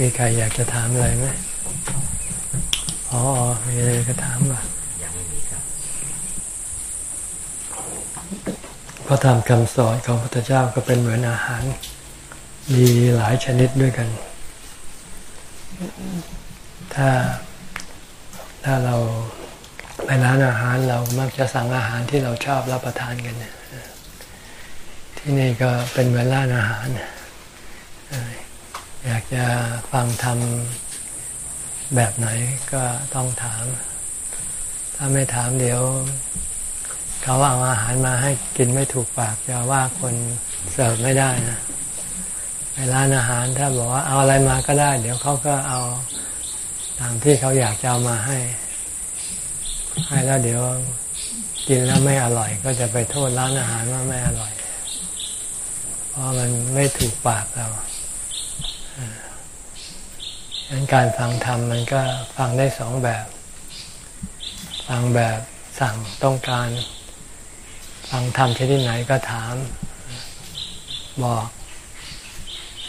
มีใครอยากจะถามอะไรไหมอ๋อ มีอะไรจะถามป่ะยังไม่มีครับพระธรรมคำสอนของพระพุทธเจ้าก็เป็นเหมือนอาหาร มีหลายชนิดด้วยกัน ถ้าถ้าเราไปร้านอาหารเรามักจะสั่งอาหารที่เราชอบรับประทานกันเนี่ยที่นี่ก็เป็นเหมือนร้านอาหาร อยากจะฟังทำแบบไหนก็ต้องถาม ถ้าไม่ถามเดี๋ยว เขาเอาอาหารมาให้กินไม่ถูกปากจะว่าคนเสิร์ฟไม่ได้นะในร้านอาหารถ้าบอกว่าเอาอะไรมาก็ได้ เดี๋ยวเขาก็เอาตามที่เขาอยากจะเอามาให้ ให้แล้วเดี๋ยวกินแล้วไม่อร่อย ก็จะไปโทษร้านอาหารว่าไม่อร่อย เพราะมันไม่ถูกปากเรา งั้นการฟังธรรมมันก็ฟังได้สองแบบ ฟังแบบสั่งต้องการ ฟังธรรมชนิดไหนก็ถามบอก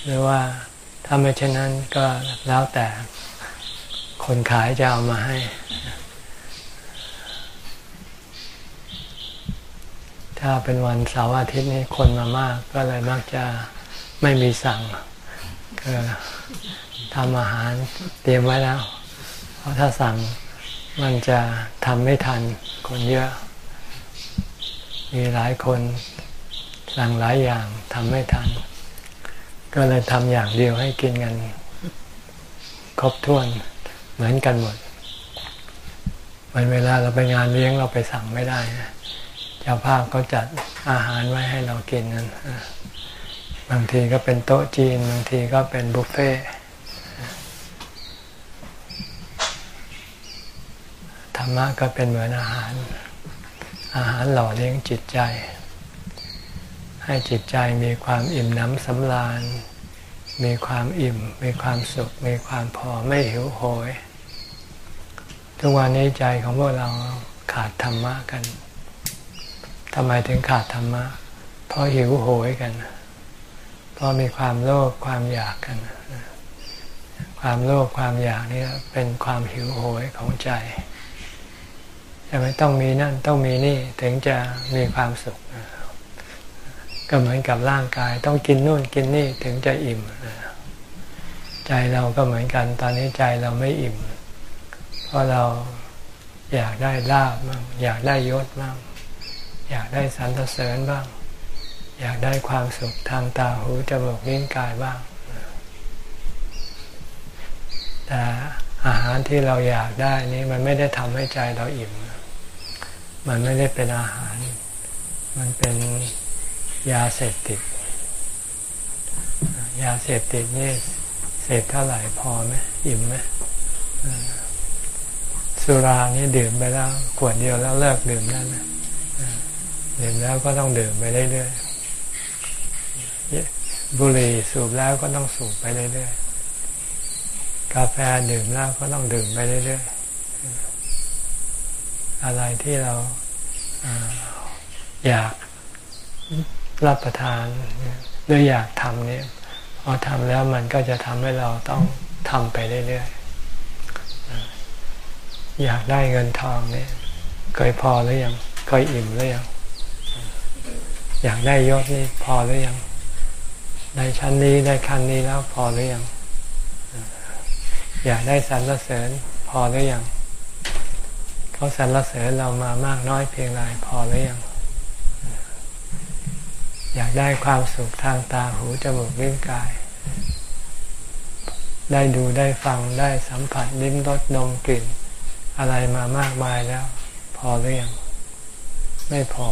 หรือว่าถ้าไม่เช่นนั้นก็แล้วแต่คนขายจะเอามาให้ ถ้าเป็นวันเสาร์อาทิตย์นี้คนมามาก ก็เลยมักจะไม่มีสั่งก็ ทำอาหารเตรียมไว้แล้ว เพราะถ้าสั่งมันจะทำไม่ทันคนเยอะ มีหลายคนสั่งหลายอย่างทำไม่ทัน ก็เลยทำอย่างเดียวให้กินกันครบถ้วนเหมือนกันหมดวันเวลาเราไปงานเลี้ยงเราไปสั่งไม่ได้นะเจ้าภาพก็จัดอาหารไว้ให้เรากินนั้นบางทีก็เป็นโต๊ะจีน บางทีก็เป็นบุฟเฟ่ ธรรมะก็เป็นเหมือนอาหาร อาหารหล่อเลี้ยงจิตใจ ให้จิตใจมีความอิ่มน้ำสำราญ มีความอิ่ม มีความสุข มีความพอไม่หิวโหย ทุกวันนี้ใจของพวกเราขาดธรรมะกันทำไมถึงขาดธรรมะ เพราะหิวโหยกัน เพราะมีความโลภความอยากกัน ความโลภความอยากนี่เป็นความหิวโหยของใจ จะไมต้องมีนั่นต้องมีนี่ถึงจะมีความสุข ก็เหมือนกับร่างกาย ต้องกินนู่นกินนี่ถึงจะอิ่ม ใจเราก็เหมือนกัน ตอนนี้ใจเราไม่อิ่ม เพราะเราอยากได้ลาบบ้างอยากได้ยศบ้างอยากได้สรรเสริญบ้าง อยากได้ความสุขทางตาหูจมูกลิ้นกายบ้าง แต่อาหารที่เราอยากได้นี้มันไม่ได้ทำให้ใจเราอิ่ม มันไม่ได้เป็นอาหาร มันเป็นยาเสพติด ยาเสพติดนี่เสพเท่าไหร่พอไหมอิ่มไหมสุรานี่ดื่มไปแล้วขวดเดียวแล้วเลิกดื่มนั่นดื่มแล้วก็ต้องดื่มไปเรื่อยๆบุหรี่สูบแล้วก็ต้องสูบไปเรื่อยๆกาแฟดื่มแล้วก็ต้องดื่มไปเรื่อยๆ อะไรที่เราอยากรับประทานหรืออยากทำเนี่ยพอทำแล้วมันก็จะทำให้เราต้องทำไปเรื่อยๆ อยากได้เงินทองเนี่ยเคยพอหรือยังเคยอิ่มหรือยังอยากได้ยศนี่พอหรือยังได้ชั้นนี้ได้ขั้นนี้แล้วพอหรือยังอยากได้สรรเสริญพอหรือยัง เขาสรรเสริญเรามามากน้อยเพียงไรพอหรือยังอยากได้ความสุขทางตาหูจมูกลิ้นกาย ได้ดูได้ฟังได้สัมผัสลิ้มรสนมกลิ่น อะไรมามากมายแล้ว พอหรือยังไม่พอ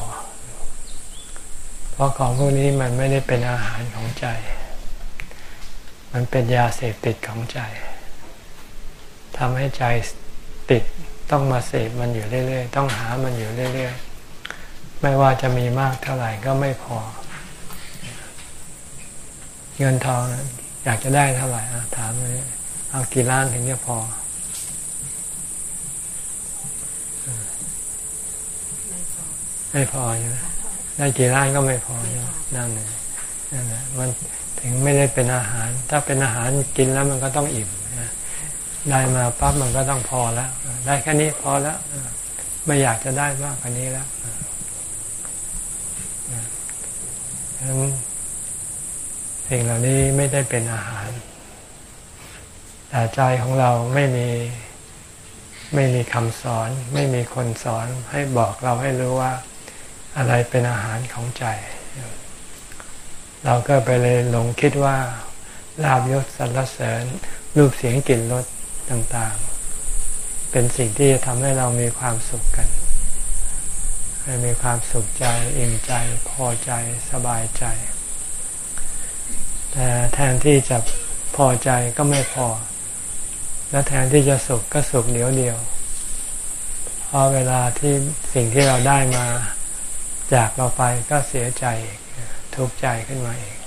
เพราะของพวกนี้มันไม่ได้เป็นอาหารของใจ มันเป็นยาเสพติดของใจทำให้ใจติด ต้องมาเสพมันอยู่เรื่อย ๆ ต้องหามันอยู่เรื่อย ๆ ไม่ว่าจะมีมากเท่าไหร่ก็ไม่พอ เงินทองอยากจะได้เท่าไหร่ถามเลยเอากี่ล้านถึงจะพอไม่พอใช่ไหมได้กี่ล้านก็ไม่พอนั่นเลยนั่นแหละมันถึงไม่ได้เป็นอาหาร ถ้าเป็นอาหารกินแล้วมันก็ต้องอิ่ม ได้มาปั๊บมันก็ต้องพอแล้ว ได้แค่นี้พอแล้ว ไม่อยากจะได้มากกว่านี้แล้วฉะนั้นสิ่งเหล่านี้ไม่ได้เป็นอาหาร แต่ใจของเราไม่มีไม่มีคำสอน ไม่มีคนสอนให้บอกเราให้รู้ว่าอะไรเป็นอาหารของใจ เราก็ไปเลยหลงคิดว่าลาบยศสรรเสริญ รูปเสียงกลิ่นรส ต่างๆ เป็นสิ่งที่จะทำให้เรามีความสุขกัน ให้มีความสุขใจอิ่มใจพอใจสบายใจ แต่แทนที่จะพอใจก็ไม่พอ และแทนที่จะสุขก็สุขเดียวเดียวพอเวลาที่สิ่งที่เราได้มาจากเราไปก็เสียใจทุกข์ใจขึ้นมาเอง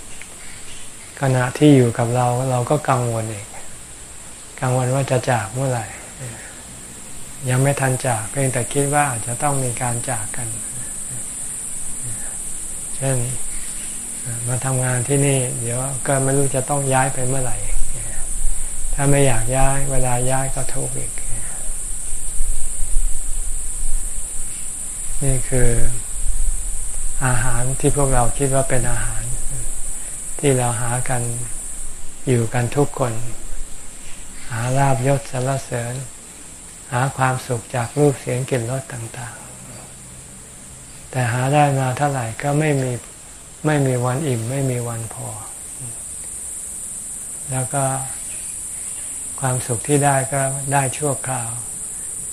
ขณะที่อยู่กับเราเราก็กังวลเอง กังวลว่าจะจากเมื่อไหร่ ยังไม่ทันจากเพียงแต่คิดว่าจะต้องมีการจากกัน เช่นมาทำงานที่นี่ เดี๋ยวก็ไม่รู้จะต้องย้ายไปเมื่อไหร่ ถ้าไม่อยากย้าย เวลาย้ายก็ทุกข์อีก นี่คืออาหารที่พวกเราคิดว่าเป็นอาหาร ที่เราหากันอยู่กันทุกคน หาลาบยศสรรเสริญ หาความสุขจากรูปเสียงกลิ่นรสต่างๆ แต่หาได้มาเท่าไหร่ก็ไม่มีไม่มีวันอิ่ม ไม่มีวันพอ แล้วก็ความสุขที่ได้ก็ได้ชั่วคราว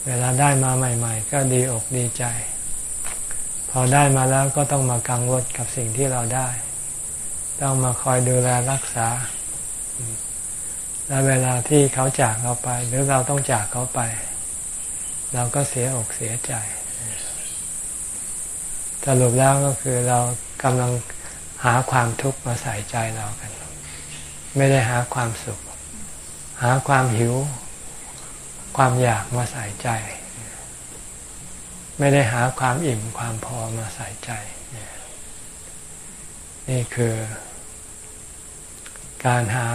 เวลาได้มาใหม่ ๆ ก็ดีอกดีใจ พอได้มาแล้วก็ต้องมากังวลกับสิ่งที่เราได้ ต้องมาคอยดูแลรักษา และเวลาที่เขาจากเราไป หรือเราต้องจากเขาไป เราก็เสียอกเสียใจสรุปแล้วก็คือเรากำลังหาความทุกข์มาใส่ใจเรากัน ไม่ได้หาความสุข หาความหิว ความอยากมาใส่ใจ ไม่ได้หาความอิ่มความพอมาใส่ใจ นี่คือ การหา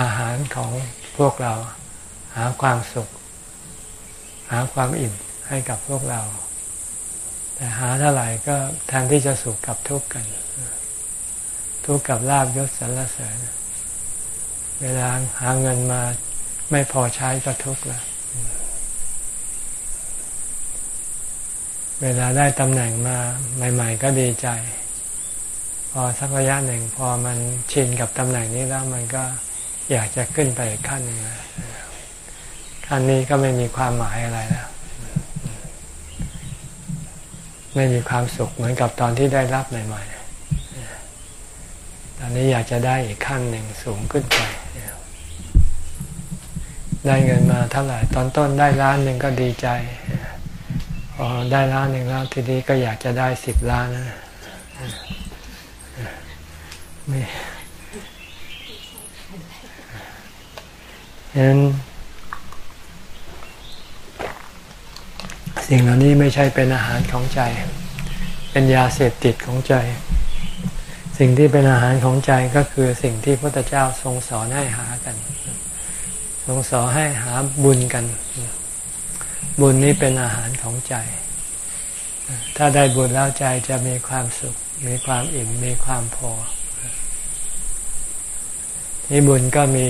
อาหารของพวกเรา หาความสุข หาความอิ่มให้กับพวกเรา แต่หาเท่าไหร่ก็แทนที่จะสุขกับทุกข์กัน ทุกข์กับลาบยศสรรเสริญ เวลาหาเงินมาไม่พอใช้ก็ทุกข์ละเวลาได้ตำแหน่งมาใหม่ ๆ ก็ดีใจ พอสักระยะหนึ่งพอมันชินกับตำแหน่งนี้แล้วมันก็ อยากจะขึ้นไปขั้นหนึ่งขั้นนี้ก็ไม่มีความหมายอะไรแล้วไม่มีความสุขเหมือนกับตอนที่ได้รับใหม่ๆตอนนี้อยากจะได้อีกขั้นหนึ่งสูงขึ้นไปได้เงินมาเท่าไหร่ตอนต้นได้ล้านหนึ่งก็ดีใจพอได้ล้านหนึ่งแล้วทีนี้ก็อยากจะได้สิบล้านนะไม่ ฉะนั้นสิ่งเหล่านี้ไม่ใช่เป็นอาหารของใจ เป็นยาเสพติดของใจ สิ่งที่เป็นอาหารของใจก็คือสิ่งที่พระพุทธเจ้าทรงสอนให้หากัน ทรงสอนให้หาบุญกัน บุญนี้เป็นอาหารของใจ ถ้าได้บุญแล้วใจจะมีความสุข มีความอิ่ม มีความพอนี่บุญก็มี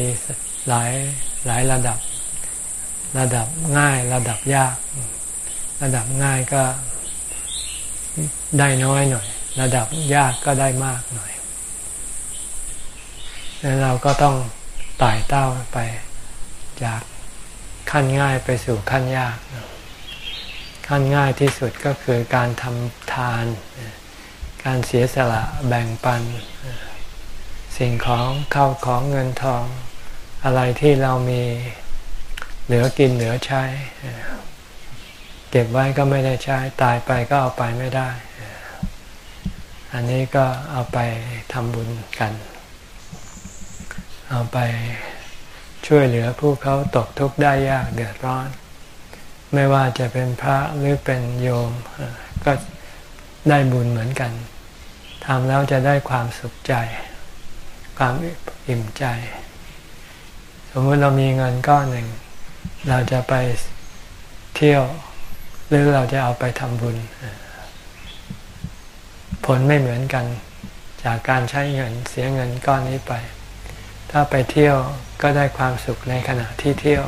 หลาย หลายระดับ ระดับง่ายระดับยาก ระดับง่ายก็ได้น้อยหน่อย ระดับยากก็ได้มากหน่อยแล้วเราก็ต้องไต่เต้าไปจากขั้นง่ายไปสู่ขั้นยาก ขั้นง่ายที่สุดก็คือการทำทาน การเสียสละแบ่งปัน สิ่งของเข้าของเงินทอง อะไรที่เรามีเหลือกินเหลือใช้ เก็บไว้ก็ไม่ได้ใช้ ตายไปก็เอาไปไม่ได้ อันนี้ก็เอาไปทำบุญกัน เอาไปช่วยเหลือผู้เขาตกทุกข์ได้ยากเดือดร้อน ไม่ว่าจะเป็นพระหรือเป็นโยม ก็ได้บุญเหมือนกันทำแล้วจะได้ความสุขใจ ความอิ่มใจ สมมติเรามีเงินก้อนหนึ่ง เราจะไปเที่ยว หรือเราจะเอาไปทำบุญ ผลไม่เหมือนกัน จากการใช้เงินเสียเงินก้อนนี้ไป ถ้าไปเที่ยวก็ได้ความสุขในขณะที่เที่ยว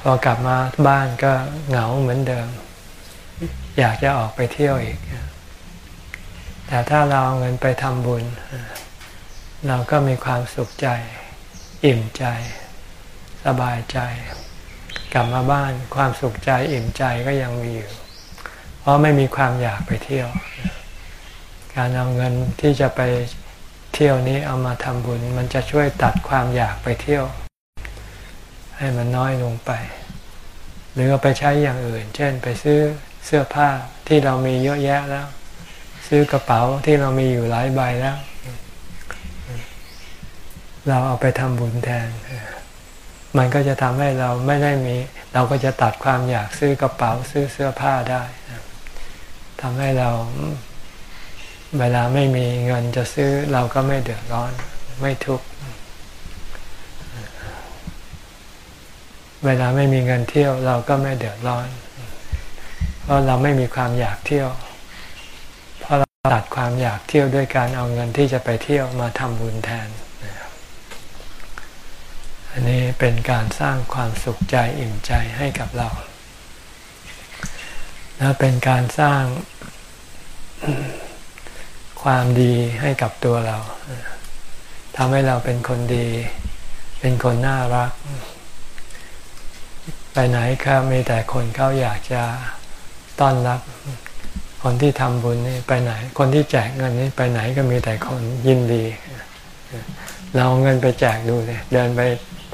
พอกลับมาบ้านก็เหงาเหมือนเดิม อยากจะออกไปเที่ยวอีก แต่ถ้าเราเอาเงินไปทำบุญ เราก็มีความสุขใจ อิ่มใจ สบายใจ กลับมาบ้านความสุขใจอิ่มใจก็ยังมีอยู่ เพราะไม่มีความอยากไปเที่ยว การเอาเงินที่จะไปเที่ยวนี้เอามาทำบุญ มันจะช่วยตัดความอยากไปเที่ยว ให้มันน้อยลงไป หรือเอาไปใช้อย่างอื่น เช่นไปซื้อเสื้อผ้าที่เรามีเยอะแยะแล้ว ซื้อกระเป๋าที่เรามีอยู่หลายใบแล้ว เราเอาไปทำบุญแทน มันก็จะทำให้เราไม่ได้มี เราก็จะตัดความอยากซื้อกระเป๋าซื้อเสื้อผ้าได้ทำให้เราเวลาไม่มีเงินจะซื้อเราก็ไม่เดือดร้อนไม่ทุกข์เวลาไม่มีเงินเที่ยวเราก็ไม่เดือดร้อน เพราะเราไม่มีความอยากเที่ยว เพราะเราตัดความอยากเที่ยวด้วยการเอาเงินที่จะไปเที่ยวมาทำบุญแทน อันนี้เป็นการสร้างความสุขใจอิ่มใจให้กับเรา และเป็นการสร้างความดีให้กับตัวเราทำให้เราเป็นคนดี เป็นคนน่ารัก ไปไหนก็มีแต่คนเขาอยากจะต้อนรับ คนที่ทำบุญนี่ไปไหน คนที่แจกเงินนี่ไปไหนก็มีแต่คนยินดี เราเอาเงินไปแจกดูเลยเดินไป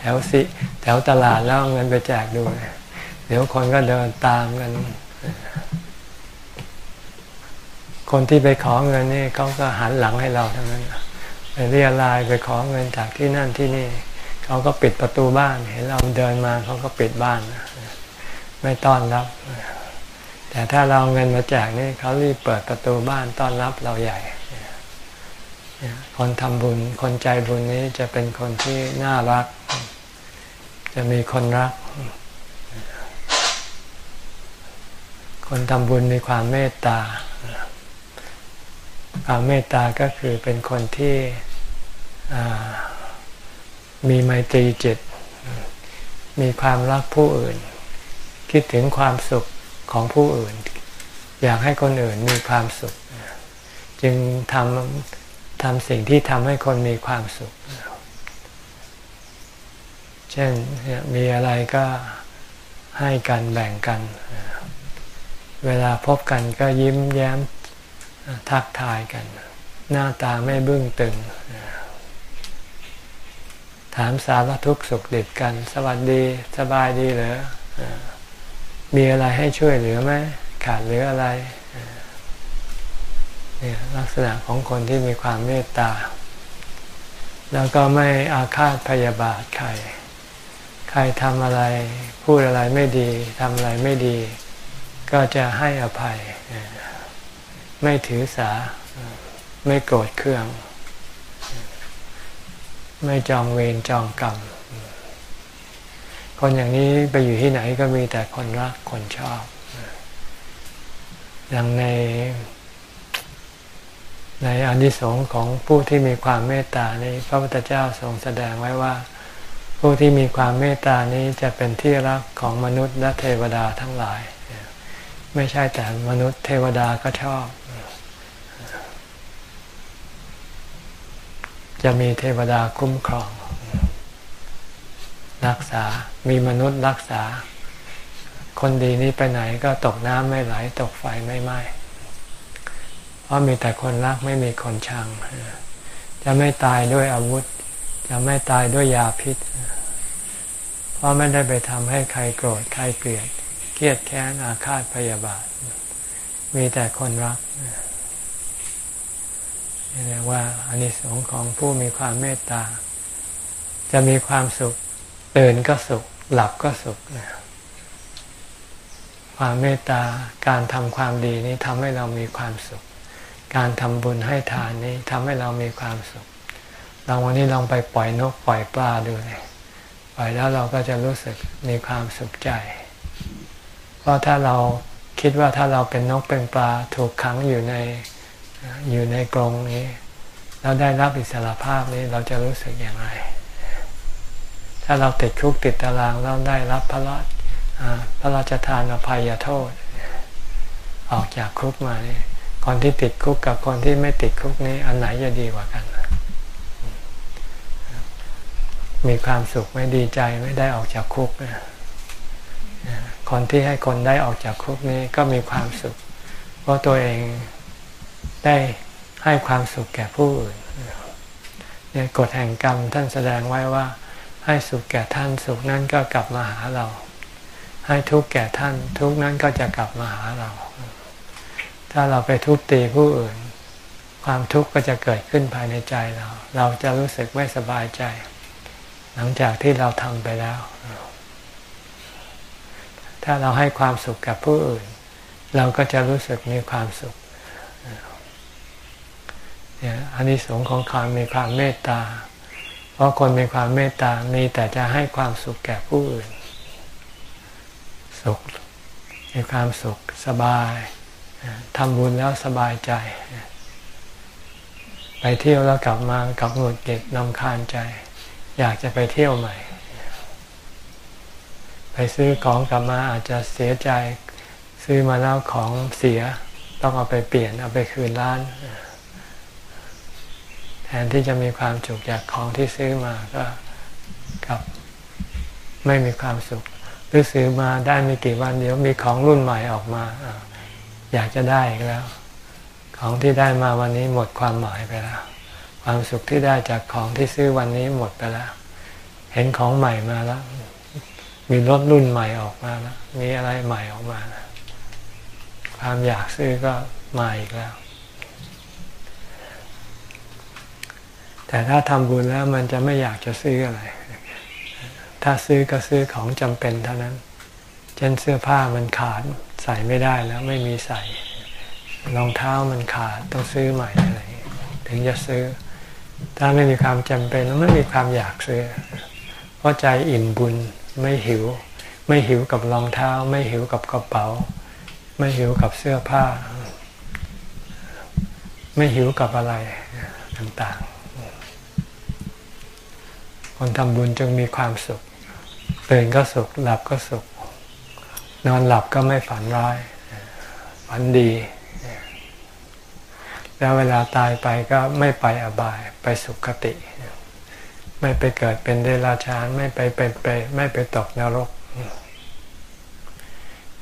แถวสิแถวตลาดแล้วเงินไปแจกดู เดี๋ยวคนก็เดินตามกัน คนที่ไปขอเงินนี่เขาก็หันหลังให้เราทั้งนั้นไปเรียลายไปขอเงินจากที่นั่นที่นี่เขาก็ปิดประตูบ้าน เห็นเราเดินมาเขาก็ปิดบ้าน ไม่ต้อนรับ แต่ถ้าเราเงินมาแจกนี่เขารีบเปิดประตูบ้านต้อนรับเราใหญ่คนทำบุญ คนใจบุญนี้จะเป็นคนที่น่ารัก จะมีคนรัก คนทำบุญมีความเมตตา ความเมตตาก็คือเป็นคนที่มีไมตรีจิต มีความรักผู้อื่น คิดถึงความสุขของผู้อื่น อยากให้คนอื่นมีความสุข จึงทำทำสิ่งที่ทำให้คนมีความสุข เช่นมีอะไรก็ให้กันแบ่งกัน เวลาพบกันก็ยิ้มแย้มทักทายกัน หน้าตาไม่บึ้งตึง ถามสารทุกข์สุขดิบกัน สวัสดีสบายดีเหรอมีอะไรให้ช่วยเหลือไหมขาดเหลืออะไรเนี่ยลักษณะของคนที่มีความเมตตา แล้วก็ไม่อาฆาตพยาบาทใคร ใครทำอะไร พูดอะไรไม่ดีทำอะไรไม่ดี ก็จะให้อภัย ไม่ถือสา ไม่โกรธเคือง ไม่จองเวรจองกรรม คนอย่างนี้ไปอยู่ที่ไหนก็มีแต่คนรักคนชอบ อย่างในในอนิสงส์ของผู้ที่มีความเมตตานี้พระพุทธเจ้าทรงแสดงไว้ว่า ผู้ที่มีความเมตตานี้จะเป็นที่รักของมนุษย์และเทวดาทั้งหลาย ไม่ใช่แต่มนุษย์เทวดาก็ชอบ จะมีเทวดาคุ้มครอง รักษา มีมนุษย์รักษา คนดีนี้ไปไหนก็ตกน้ำไม่ไหล ตกไฟไม่ไหม้เพราะมีแต่คนรักไม่มีคนชัง จะไม่ตายด้วยอาวุธ จะไม่ตายด้วยยาพิษ เพราะไม่ได้ไปทำให้ใครโกรธใครเกลียดเกลียดแค้นอาฆาตพยาบาท มีแต่คนรักนี่เรียกว่าอานิสงส์ของผู้มีความเมตตา จะมีความสุขตื่นก็สุข หลับก็สุขความเมตตาการทำความดีนี้ทำให้เรามีความสุข การทำบุญให้ทานนี้ทำให้เรามีความสุข ลองวันนี้ลองไปปล่อยนกปล่อยปลาดูเลยปล่อยแล้วเราก็จะรู้สึกมีความสุขใจ เพราะถ้าเราคิดว่าถ้าเราเป็นนกเป็นปลาถูกขังอยู่ในอยู่ในกรงนี้ แล้วได้รับอิสรภาพนี้เราจะรู้สึกอย่างไร ถ้าเราติดคุกติดตารางแล้วได้รับพระราชพระราชทานอภัยโทษ ออกจากคุกมานี่คนที่ติดคุกกับคนที่ไม่ติดคุกนี้อันไหนจะดีกว่ากัน มีความสุขไม่ดีใจไม่ได้ออกจากคุกคนที่ให้คนได้ออกจากคุกนี้ก็มีความสุข เพราะตัวเองได้ให้ความสุขแก่ผู้อื่นเนี่ยกฎแห่งกรรมท่านแสดงไว้ว่า ให้สุขแก่ท่านสุขนั้นก็กลับมาหาเรา ให้ทุกข์แก่ท่าน ทุกข์นั้นก็จะกลับมาหาเรา ถ้าเราไปทุบตีผู้อื่น ความทุกข์ก็จะเกิดขึ้นภายในใจเรา เราจะรู้สึกไม่สบายใจ หลังจากที่เราทำไปแล้ว ถ้าเราให้ความสุขกับผู้อื่น เราก็จะรู้สึกมีความสุขอันนี้สงของความมีความเมตตา เพราะคนมีความเมตตา มีแต่จะให้ความสุขแก่ผู้อื่น สุข มีความสุขสบายทำบุญแล้วสบายใจ ไปเที่ยวแล้วกลับมากับหงุดหงิดนำคาญใจ อยากจะไปเที่ยวใหม่ ไปซื้อของกลับมาอาจจะเสียใจซื้อมาแล้วของเสียต้องเอาไปเปลี่ยนเอาไปคืนร้าน แทนที่จะมีความสุขจากของที่ซื้อมาก็กับไม่มีความสุขหรือซื้อมาได้ไม่กี่วันเดี๋ยวมีของรุ่นใหม่ออกมาอยากจะได้อีกแล้ว ของที่ได้มาวันนี้หมดความหมายไปแล้ว ความสุขที่ได้จากของที่ซื้อวันนี้หมดไปแล้ว เห็นของใหม่มาแล้ว มีรถรุ่นใหม่ออกมาแล้ว มีอะไรใหม่ออกมาความอยากซื้อก็มาอีกแล้ว แต่ถ้าทำบุญแล้วมันจะไม่อยากจะซื้ออะไร ถ้าซื้อก็ซื้อของจำเป็นเท่านั้น เช่นเสื้อผ้ามันขาดใส่ไม่ได้แล้วไม่มีใส่รองเท้ามันขาดต้องซื้อใหม่อะไรถึงจะซื้อ ถ้าไม่มีความจำเป็นไม่มีความอยากซื้อ เพราะใจอิ่มบุญไม่หิว ไม่หิวกับรองเท้า ไม่หิวกับกระเป๋า ไม่หิวกับเสื้อผ้า ไม่หิวกับอะไรต่างๆ คนทำบุญจึงมีความสุขตื่นก็สุข หลับก็สุข นอนหลับก็ไม่ฝันร้าย ฝันดี แล้วเวลาตายไปก็ไม่ไปอบายไปสุขติ ไม่ไปเกิดเป็นเดรัจฉานไม่ไปเป็นไปไม่ไปตกนรก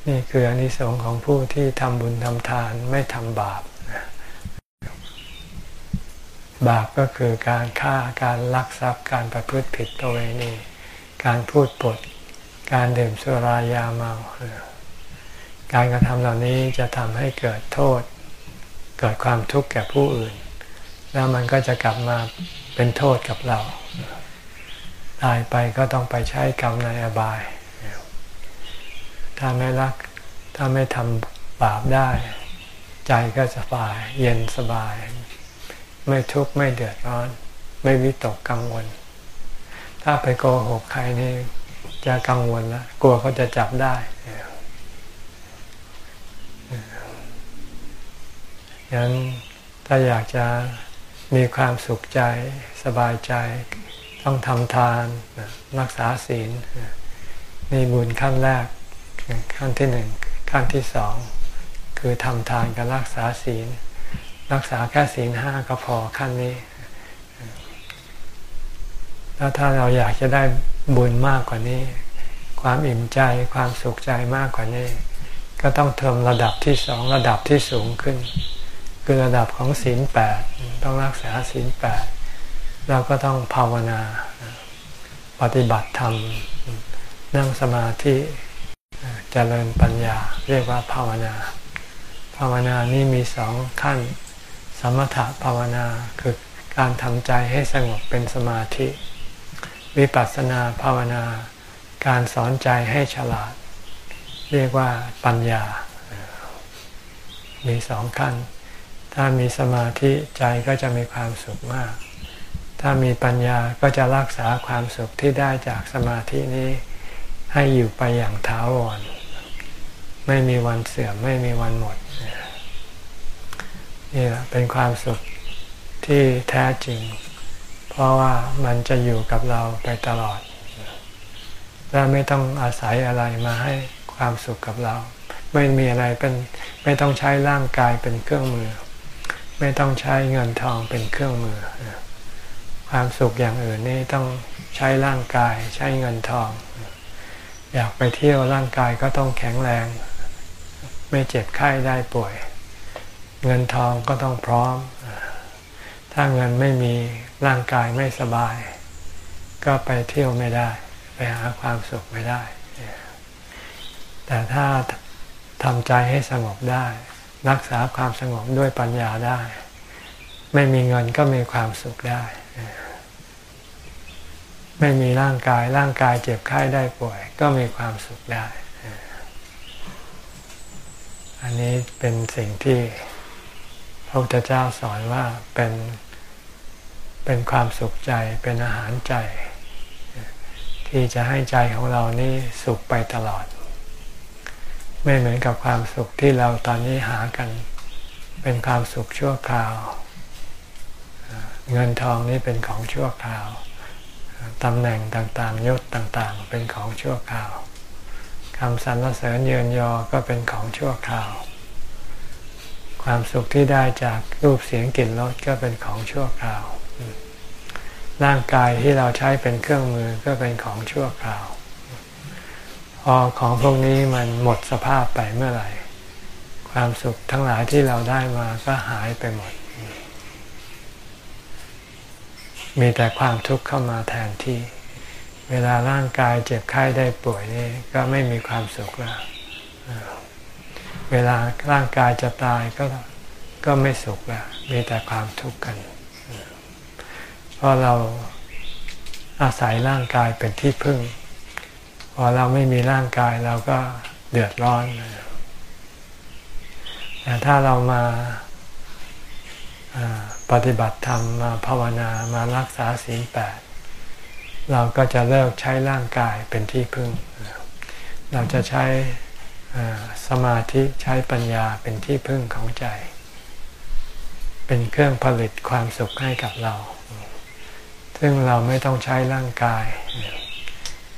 นี่คืออนิสงส์ของผู้ที่ทำบุญทำทานไม่ทำบาปบาปก็คือการฆ่าการลักทรัพย์การประพฤติผิดตัวเองนี่การพูดปด การดื่มสุรายาเมา การกระทำเหล่านี้จะทำให้เกิดโทษ เกิดความทุกข์แก่ผู้อื่น แล้วมันก็จะกลับมาเป็นโทษกับเรา ตายไปก็ต้องไปใช้กรรมในอบาย ถ้าไม่รัก ถ้าไม่ทำบาปได้ ใจก็สบาย เย็นสบาย ไม่ทุกข์ไม่เดือดร้อน ไม่วิตกกังวล ถ้าไปโกหกใครนี่จะกังวลแล้วกลัวเขาจะจับได้ ยั้นถ้าอยากจะมีความสุขใจสบายใจต้องทำทานรักษาศีลนี่บุญขั้นแรกขั้นที่หนึ่งขั้นที่สองคือทำทานกับรักษาศีล รักษาแค่ศีลห้าก็พอขั้นนี้ แล้วถ้าเราอยากจะได้บุญมากกว่านี้ ความอิ่มใจความสุขใจมากกว่านี้ ก็ต้องเทิมระดับที่สองระดับที่สูงขึ้น คือระดับของศีลแปดต้องรักษาศีลแปดเราก็ต้องภาวนาปฏิบัติธรรม นั่งสมาธิจเจริญปัญญา เรียกว่าภาวนา ภาวนานี่มีสองขั้น สมถะภาวนาคือการทำใจให้สงบเป็นสมาธิ วิปัสสนาภาวนา การสอนใจให้ฉลาด เรียกว่าปัญญา มีสองขั้น ถ้ามีสมาธิใจก็จะมีความสุขมาก ถ้ามีปัญญาก็จะรักษาความสุขที่ได้จากสมาธินี้ให้อยู่ไปอย่างถาวร ไม่มีวันเสื่อมไม่มีวันหมด นี่แหละเป็นความสุขที่แท้จริง เพราะว่ามันจะอยู่กับเราไปตลอด และไม่ต้องอาศัยอะไรมาให้ความสุขกับเรา ไม่มีอะไรเป็นไม่ต้องใช้ร่างกายเป็นเครื่องมือ ไม่ต้องใช้เงินทองเป็นเครื่องมือ ความสุขอย่างอื่นนี่ต้องใช้ร่างกายใช้เงินทอง อยากไปเที่ยวร่างกายก็ต้องแข็งแรง ไม่เจ็บไข้ได้ป่วย เงินทองก็ต้องพร้อม ถ้าเงินไม่มีร่างกายไม่สบาย ก็ไปเที่ยวไม่ได้ ไปหาความสุขไม่ได้ แต่ถ้าทำใจให้สงบได้ รักษาความสงบด้วยปัญญาได้ ไม่มีเงินก็มีความสุขได้ ไม่มีร่างกายร่างกายเจ็บไข้ได้ป่วย ก็มีความสุขได้ อันนี้เป็นสิ่งที่พระพุทธเจ้าสอนว่าเป็นเป็นความสุขใจเป็นอาหารใจ ที่จะให้ใจของเรานี่สุขไปตลอด ไม่เหมือนกับความสุขที่เราตอนนี้หากัน เป็นความสุขชั่วคราว เงินทองนี่เป็นของชั่วคราวตำแหน่งต่างๆ ยศต่างๆ เป็นของชั่วคราวคำสรรเสริญเยินยอก็เป็นของชั่วคราว ความสุขที่ได้จากรูปเสียงกลิ่นรสก็เป็นของชั่วคราว ร่างกายที่เราใช้เป็นเครื่องมือก็เป็นของชั่วคราว พอของพวกนี้มันหมดสภาพไปเมื่อไหร่ ความสุขทั้งหลายที่เราได้มาก็หายไปหมด มีแต่ความทุกข์เข้ามาแทนที่ เวลาร่างกายเจ็บไข้ได้ป่วยนี่ก็ไม่มีความสุขแล้วเวลาร่างกายจะตายก็ก็ไม่สุขแล้วมีแต่ความทุกข์กัน เพราะเราอาศัยร่างกายเป็นที่พึ่ง อเราไม่มีร่างกายเราก็เดือดร้อนแต่ถ้าเรามาปฏิบัติธรรมมาภาวนามารักษาศีลแปดเราก็จะเลิกใช้ร่างกายเป็นที่พึ่ง เราจะใช้สมาธิใช้ปัญญาเป็นที่พึ่งของใจ เป็นเครื่องผลิตความสุขให้กับเรา ซึ่งเราไม่ต้องใช้ร่างกาย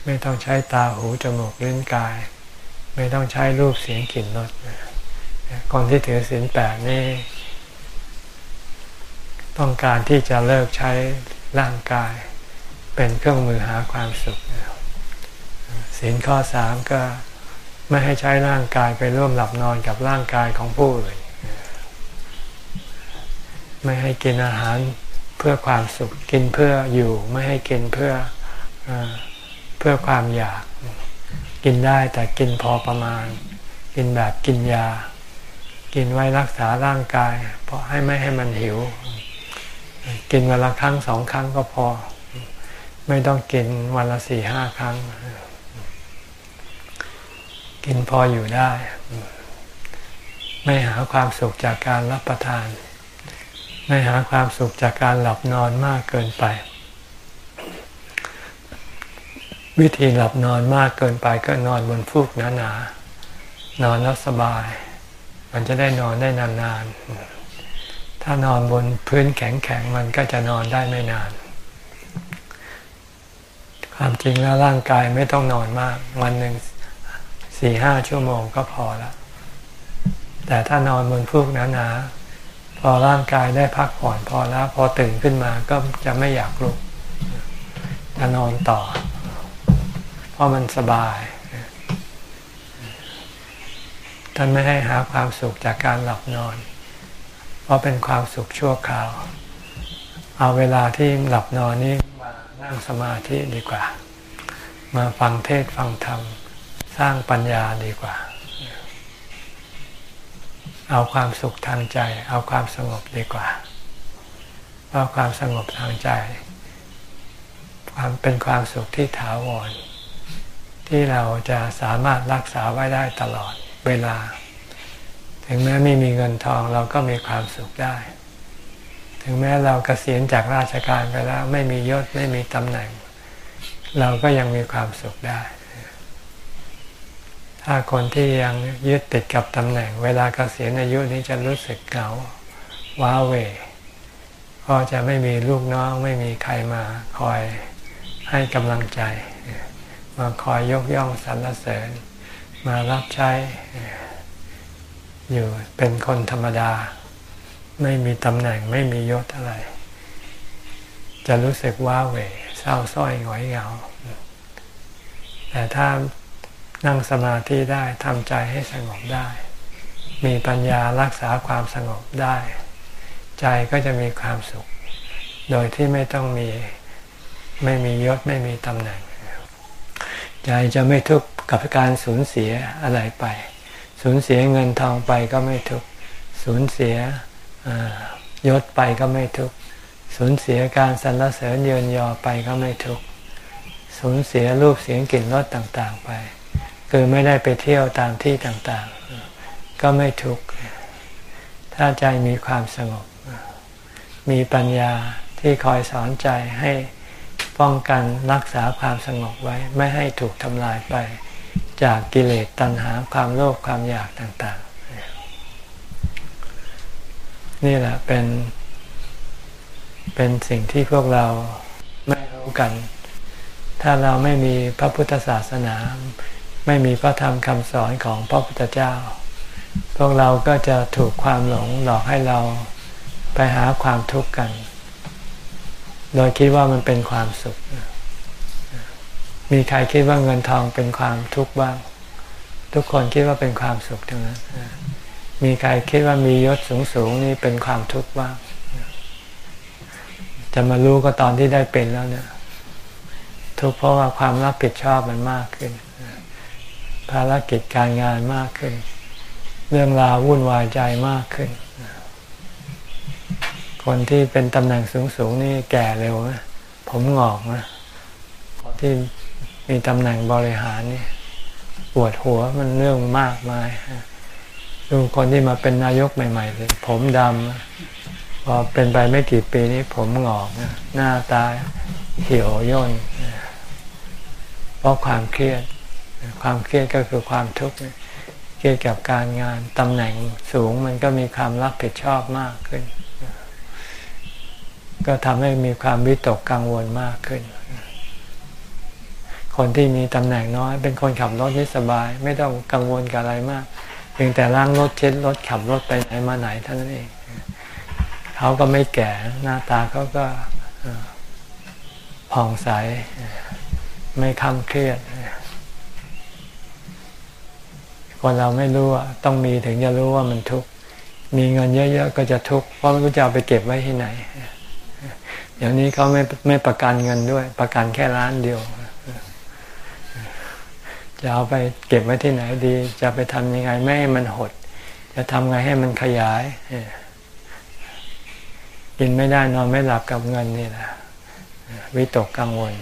ไม่ต้องใช้ตาหูจมูกลิ้นกาย ไม่ต้องใช้รูปเสียงกลิ่นรสคนที่ถือศีลแปดนี่ ต้องการที่จะเลิกใช้ร่างกาย เป็นเครื่องมือหาความสุขศีลข้อสามก็ไม่ให้ใช้ร่างกายไปร่วมหลับนอนกับร่างกายของผู้อื่นไม่ให้กินอาหารเพื่อความสุขกินเพื่ออยู่ ไม่ให้กินเพื่อเพื่อความอยาก กินได้แต่กินพอประมาณ กินแบบกินยา กินไว้รักษาร่างกาย เพราะให้ไม่ให้มันหิว กินวันละครั้งสองครั้งก็พอ ไม่ต้องกินวันละสี่ห้าครั้ง กินพออยู่ได้ ไม่หาความสุขจากการรับประทาน ไม่หาความสุขจากการหลับนอนมากเกินไป วิธีหลับนอนมากเกินไปก็นอนบนฟูกหนาๆนอนแล้วสบาย มันจะได้นอนได้นานๆ ถ้านอนบนพื้นแข็งๆมันก็จะนอนได้ไม่นาน ความจริงแล้วร่างกายไม่ต้องนอนมาก วันหนึ่งสี่ห้าชั่วโมงก็พอละแต่ถ้านอนบนฟูกหนาๆพอร่างกายได้พักผ่อนพอแล้ว พอตื่นขึ้นมาก็จะไม่อยากลุกจะนอนต่อ ราะมันสบาย ท่านไม่ให้หาความสุขจากการหลับนอน เพราะเป็นความสุขชั่วคราว เอาเวลาที่หลับนอนนี้มานั่งสมาธิดีกว่า มาฟังเทศฟังธรรม สร้างปัญญาดีกว่า เอาความสุขทางใจ เอาความสงบดีกว่า เพราะความสงบทางใจความเป็นความสุขที่ถาวร ที่เราจะสามารถรักษาไว้ได้ตลอดเวลา ถึงแม้ไม่มีเงินทองเราก็มีความสุขได้ ถึงแม้เรากเกษียณจากราชการไปแล้ว ไม่มียศไม่มีตำแหน่ง เราก็ยังมีความสุขได้ ถ้าคนที่ยังยึดติดกับตำแหน่ง เวลาเกษียณอายุนี้จะรู้สึกเหงาว้าเวก็จะไม่มีลูกน้องไม่มีใครมาคอยให้กำลังใจ มาคอยยกย่องสรรเสริญ มารับใช้อยู่เป็นคนธรรมดา ไม่มีตำแหน่งไม่มียศอะไร จะรู้สึกว้าเหวเศร้าส้อยหงอยเหงา แต่ถ้านั่งสมาธิได้ทำใจให้สงบได้ มีปัญญารักษาความสงบได้ ใจก็จะมีความสุข โดยที่ไม่ต้องมีไม่มียศไม่มีตำแหน่ง ใจจะไม่ทุกข์กับการสูญเสียอะไรไป สูญเสียเงินทองไปก็ไม่ทุกข์สูญเสียยศไปก็ไม่ทุกข์สูญเสียการสรรเสริญเยินยอไปก็ไม่ทุกข์สูญเสียรูปเสียงกลิ่นรสต่างๆไป คือไม่ได้ไปเที่ยวตามที่ต่างๆ ก็ไม่ทุกข์ถ้าใจมีความสงบ มีปัญญาที่คอยสอนใจให้ ป้องกันรักษาความสงบไว้ไม่ให้ถูกทำลายไป จากกิเลสตัณหาความโลภความอยากต่างๆ นี่แหละเป็น เป็นสิ่งที่พวกเราไม่รู้กัน ถ้าเราไม่มีพระพุทธศาสนา ไม่มีพระธรรมคำสอนของพระพุทธเจ้า พวกเราก็จะถูกความหลงหลอกให้เราไปหาความทุกข์กัน โดยคิดว่ามันเป็นความสุข มีใครคิดว่าเงินทองเป็นความทุกข์บ้าง ทุกคนคิดว่าเป็นความสุขทั้งนั้น มีใครคิดว่ามียศสูงสูงนี่เป็นความทุกข์บ้าง จะมารู้ก็ตอนที่ได้เป็นแล้วเนี่ย ทุกเพราะว่าความรับผิดชอบมันมากขึ้น ภารกิจการงานมากขึ้น เรื่องราววุ่นวายใจมากขึ้น คนที่เป็นตำแหน่งสูงสูงนี่แก่เร็วนะผมงอกนะที่มีตำแหน่งบริหารนี่ปวดหัวมันเรื่องมากมายดูคนที่มาเป็นนายกใหม่ๆเลยผมดำพอเป็นไปไม่กี่ปีนี้ผมหงอกหน้าตาเหี่ยวย่นเพราะความเครียด ความเครียดก็คือความทุกข์เครียดกับการงานตำแหน่งสูงมันก็มีความรับผิดชอบมากขึ้น ก็ทำให้มีความวิตกกังวลมากขึ้น คนที่มีตำแหน่งน้อย เป็นคนขับรถนี่สบาย ไม่ต้องกังวลกับอะไรมากเพียงแต่ล้างรถเช็ดรถขับรถไปไหนมาไหนเท่านั้นเอง เขาก็ไม่แก่หน้าตาเขาก็ผ่องใส ไม่คำเครียด คนเราไม่รู้ว่าต้องมีถึงจะรู้ว่ามันทุกข์มีเงินเยอะๆก็จะทุกข์เพราะไม่รู้จะเอาไปเก็บไว้ที่ไหน ดี๋ยวนี้เขาไม่ไม่ประกันเงินด้วย ประกันแค่ล้านเดียว จะเอาไปเก็บไว้ที่ไหนดี จะไปทำยังไงไม่ให้มันหด จะทำไงให้มันขยาย กินไม่ได้นอนไม่หลับกับเงินนี่แหละวิตกกังวล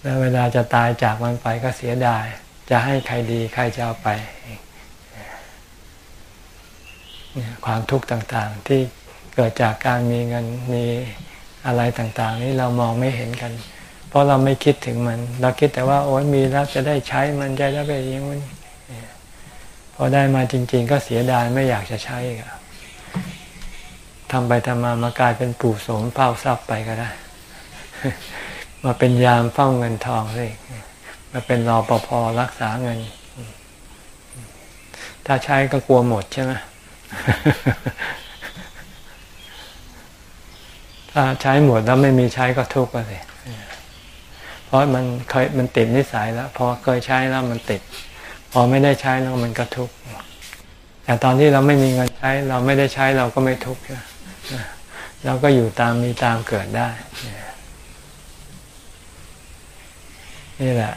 แล้วเวลาจะตายจากมันไปก็เสียดาย จะให้ใครดีใครจะเอาไป ความทุกข์ต่างๆที่ เกิดจากการมีเงินมีอะไรต่างๆ นี้เรามองไม่เห็นกัน เพราะเราไม่คิดถึงมัน เราคิดแต่ว่าโอ้ยมีแล้วจะได้ใช้มันจะได้ไปยังมันพอได้มาจริง ๆ ก็เสียดายไม่อยากจะใช้อีกทำไปทำมามากลายเป็นปู่โสมเฝ้าทรัพย์ไปก็ได้ มาเป็นยามเฝ้าเงินทองเลยมาเป็นรอปภรักษาเงิน ถ้าใช้ก็กลัวหมดใช่ไหม ถ้าใช้หมดแล้วไม่มีใช้ก็ทุกข์เลยเพราะมันเคยมันติดนิสัยแล้วพอเคยใช้แล้วมันติด พอไม่ได้ใช้แล้วมันก็ทุกข์แต่ตอนที่เราไม่มีเงินใช้ เราไม่ได้ใช้เราก็ไม่ทุกข์เราก็อยู่ตามมีตามเกิดได้ นี่แหละ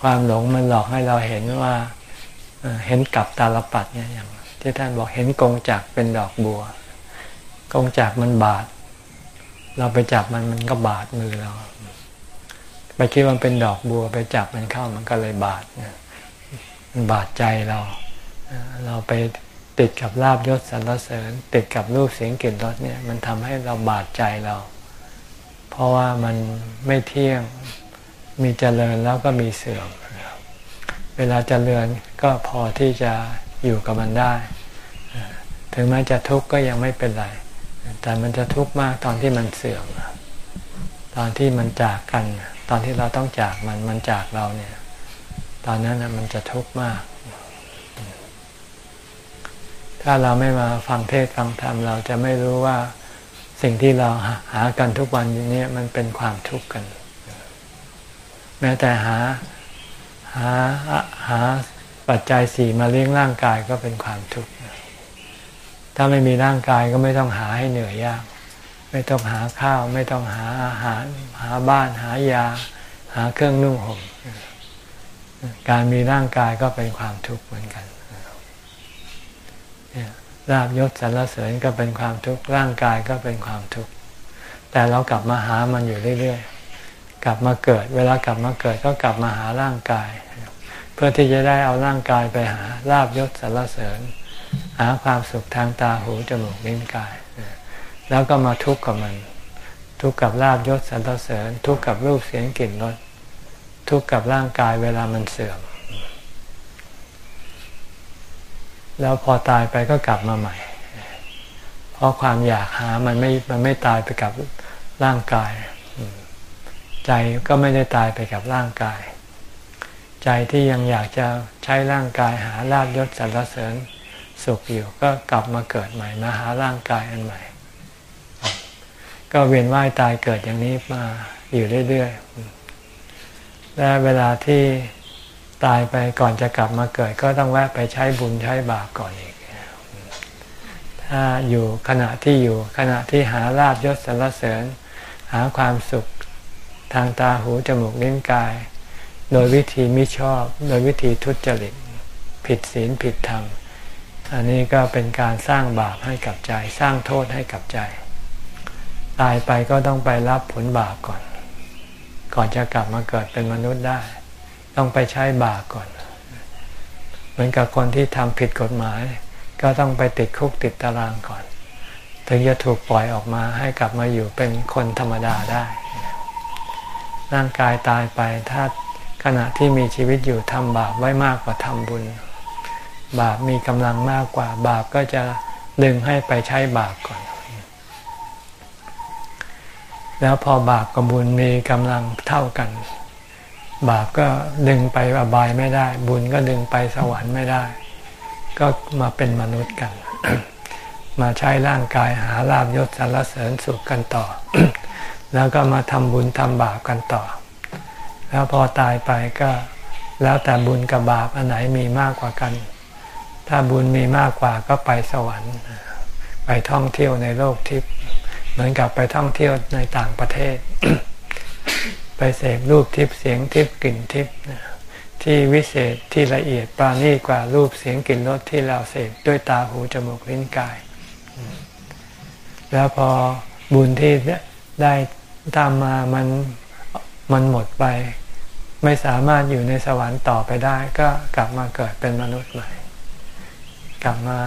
ความหลงมันหลอกให้เราเห็นว่าเห็นกับตาลปัดเนี่ยอย่างที่ท่านบอกเห็นกงจักเป็นดอกบัว กงจักมันบาด เราไปจับมันมันก็บาดมือเรา ไปคิดว่าเป็นดอกบัว ไปจับมันเข้ามันก็เลยบาดมันบาดใจเรา เราไปติดกับลาบยศสรรเสริญ ติดกับรูปเสียงกลิ่นรสเนี่ย มันทำให้เราบาดใจเรา เพราะว่ามันไม่เที่ยงมีเจริญแล้วก็มีเสื่อม เวลาเจริญก็พอที่จะอยู่กับมันได้ ถึงแม้จะทุกข์ก็ยังไม่เป็นไร แต่มันจะทุกข์มากตอนที่มันเสื่อม ตอนที่มันจากกัน ตอนที่เราต้องจากมันมันจากเราเนี่ย ตอนนั้นมันจะทุกข์มาก ถ้าเราไม่มาฟังเทศฟังธรรมเราจะไม่รู้ว่าสิ่งที่เราหากันทุกวันนี้มันเป็นความทุกข์กัน แม้แต่หาหาหาปัจจัยสี่มาเลี้ยงร่างกายก็เป็นความทุกข์ ถ้าไม่มีร่างกายก็ไม่ต้องหาให้เหนื่อยยาก ไม่ต้องหาข้าว ไม่ต้องหาอาหาร หาบ้านหายา หาเครื่องนุ่งห่มการมีร่างกายก็เป็นความทุกข์เหมือนกันลาบยศสรรเสริญก็เป็นความทุกข์ร่างกายก็เป็นความทุกข์ แต่เรากลับมาหามันอยู่เรื่อยๆ กลับมาเกิด เวลากลับมาเกิดก็กลับมาหาร่างกาย เพื่อที่จะได้เอาร่างกายไปหาลาบยศสรรเสริญ หาความสุขทางตาหูจมูกลิ้นกาย แล้วก็มาทุกข์กับมัน ทุกข์กับลาบยศสรรเสริญ ทุกข์กับรูปเสียงกลิ่นรสทุกข์กับร่างกายเวลามันเสื่อม แล้วพอตายไปก็กลับมาใหม่ เพราะความอยากหามันไม่มันไม่ตายไปกับร่างกาย ใจก็ไม่ได้ตายไปกับร่างกาย ใจที่ยังอยากจะใช้ร่างกายหาลาบยศสรรเสริญ สุขอยู่ก็กลับมาเกิดใหม่มาหาร่างกายอันใหม่ ก็เวียนว่ายตายเกิดอย่างนี้มาอยู่เรื่อยๆและเวลาที่ตายไปก่อนจะกลับมาเกิด ก็ต้องแวะไปใช้บุญใช้บาปก่อนอีก ถ้าอยู่ขณะที่อยู่ขณะที่หาลาบยศสรรเสริญ หาความสุขทางตาหูจมูกลิ้นกาย โดยวิธีมิชอบ โดยวิธีทุจริต ผิดศีลผิดธรรม อันนี้ก็เป็นการสร้างบาปให้กับใจ สร้างโทษให้กับใจ ตายไปก็ต้องไปรับผลบาปก่อน ก่อนจะกลับมาเกิดเป็นมนุษย์ได้ ต้องไปใช้บาปก่อน เหมือนกับคนที่ทำผิดกฎหมาย ก็ต้องไปติดคุกติดตารางก่อน ถึงจะถูกปล่อยออกมาให้กลับมาอยู่เป็นคนธรรมดาได้ ร่างกายตายไปถ้าขณะที่มีชีวิตอยู่ทำบาปไว้มากกว่าทำบุญ บาปมีกำลังมากกว่า บาปก็จะดึงให้ไปใช้บาปก่อน แล้วพอบาปกับบุญมีกำลังเท่ากัน บาปก็ดึงไปอบายไม่ได้ บุญก็ดึงไปสวรรค์ไม่ได้ ก็มาเป็นมนุษย์กัน มาใช้ร่างกายหาลาบยศสารเสริญสุขกันต่อ แล้วก็มาทำบุญทำบาปกันต่อ แล้วพอตายไปก็แล้วแต่บุญกับบาปอันไหนมีมากกว่ากัน ถ้าบุญมีมากกว่าก็ไปสวรรค์ ไปท่องเที่ยวในโลกทิพย์เหมือนกับไปท่องเที่ยวในต่างประเทศ ไปเสพรูปทิพย์เสียงทิพย์กลิ่นทิพย์ที่วิเศษที่ละเอียดปราณีกว่ารูปเสียงกลิ่นรสที่เราเสพด้วยตาหูจมูกลิ้นกาย แล้วพอบุญที่ได้ตามมามันมันหมดไป ไม่สามารถอยู่ในสวรรค์ต่อไปได้ ก็กลับมาเกิดเป็นมนุษย์ใหม่ กลับมา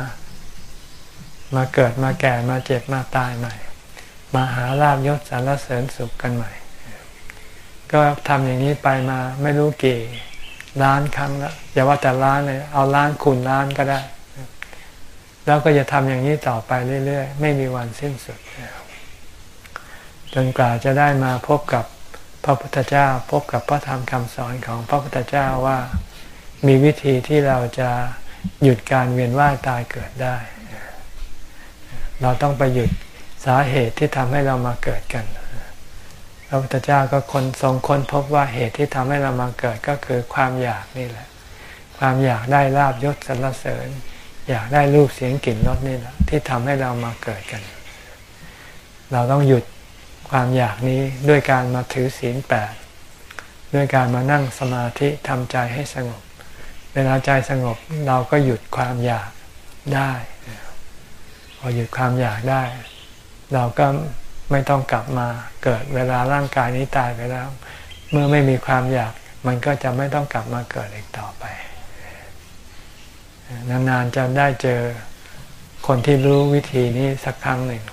มาเกิดมาแก่มาเจ็บมาตายใหม่ มาหาลาบยศสารเสริญสุขกันใหม่ ก็ทำอย่างนี้ไปมาไม่รู้กี่ล้านครั้งแล้วอย่าว่าแต่ล้านเลยเอาล้านคูณล้านก็ได้ แล้วก็จะทำอย่างนี้ต่อไปเรื่อยๆ ไม่มีวันสิ้นสุด จนกว่าจะได้มาพบกับพระพุทธเจ้าพบกับพระธรรมคำสอนของพระพุทธเจ้าว่ามีวิธีที่เราจะ หยุดการเวียนว่ายตายเกิดได้ เราต้องไปหยุดสาเหตุที่ทำให้เรามาเกิดกัน พระพุทธเจ้าก็คนทรงค้นพบว่าเหตุที่ทำให้เรามาเกิดก็คือความอยากนี่แหละ ความอยากได้ลาบยศสรรเสริญ อยากได้รูปเสียงกลิ่นรสนี่แหละที่ทำให้เรามาเกิดกัน เราต้องหยุดความอยากนี้ด้วยการมาถือศีลแปดด้วยการมานั่งสมาธิทำใจให้สงบ เวลาใจสงบเราก็หยุดความอยากได้ พอหยุดความอยากได้ เราก็ไม่ต้องกลับมาเกิดเวลาร่างกายนี้ตายไปแล้ว เมื่อไม่มีความอยาก มันก็จะไม่ต้องกลับมาเกิดอีกต่อไป นานๆจะได้เจอคนที่รู้วิธีนี้สักครั้งหนึ่ง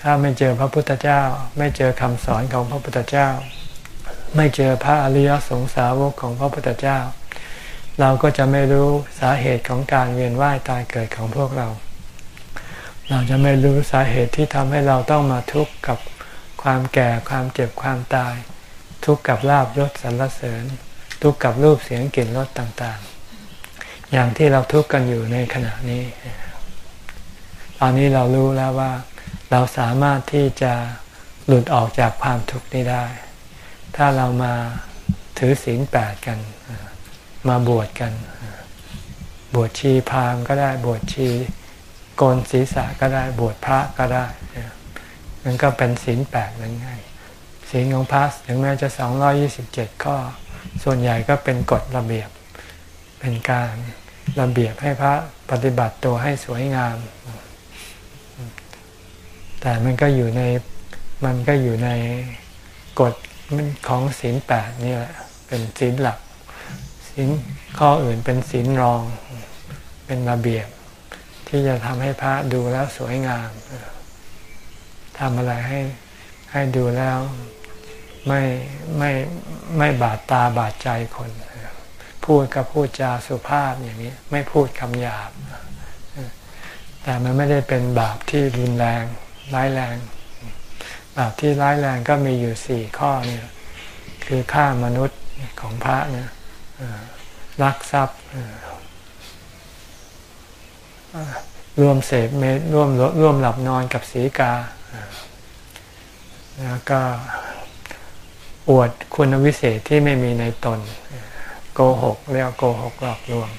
ถ้าไม่เจอพระพุทธเจ้า ไม่เจอคำสอนของพระพุทธเจ้า ไม่เจอพระอริยสงสาวกของพระพุทธเจ้า เราก็จะไม่รู้สาเหตุของการเวียนว่ายตายเกิดของพวกเรา เราจะไม่รู้สาเหตุที่ทำให้เราต้องมาทุกข์กับความแก่ความเจ็บความตาย ทุกข์กับลาบยศสรรเสริญ ทุกข์กับรูปเสียงกลิ่นรสต่างๆ อย่างที่เราทุกข์กันอยู่ในขณะนี้ ตอนนี้เรารู้แล้วว่า เราสามารถที่จะหลุดออกจากความทุกข์นี้ได้ ถ้าเรามาถือศีลแปดกัน มาบวชกัน บวชชีพามก็ได้บวชชีโกนศีรษะก็ได้บวชพระก็ได้มันก็เป็นศีลแปดนั่นไงศีลของพระถึงแม้จะสองร้อยี่สิบเจ็ดข้อ ส่วนใหญ่ก็เป็นกฎระเบียบ เป็นการระเบียบให้พระปฏิบัติตัวให้สวยงาม แต่มันก็อยู่ในมันก็อยู่ในกฎของศีลแปดนี่แหละ เป็นศีลหลัก ศีลข้ออื่นเป็นศีลรอง เป็นระเบียบ ที่จะทำให้พระดูแล้วสวยงามทำอะไรให้ให้ดูแล้วไม่ไม่ไม่บาดตาบาดใจคน พูดก็พูดจาสุภาพอย่างนี้ ไม่พูดคำหยาบ แต่มันไม่ได้เป็นบาปที่รุนแรงร้ายแรง บาปที่ร้ายแรงก็มีอยู่สี่ข้อเนี่ยคือฆ่ามนุษย์ของพระเนี่ย ลักทรัพย์ร่วมเสพเมร่วมร่วมหลับนอนกับสีกา แล้วก็อวดคุณวิเศษที่ไม่มีในตน โกหกเรียกโกหกหลอกลวง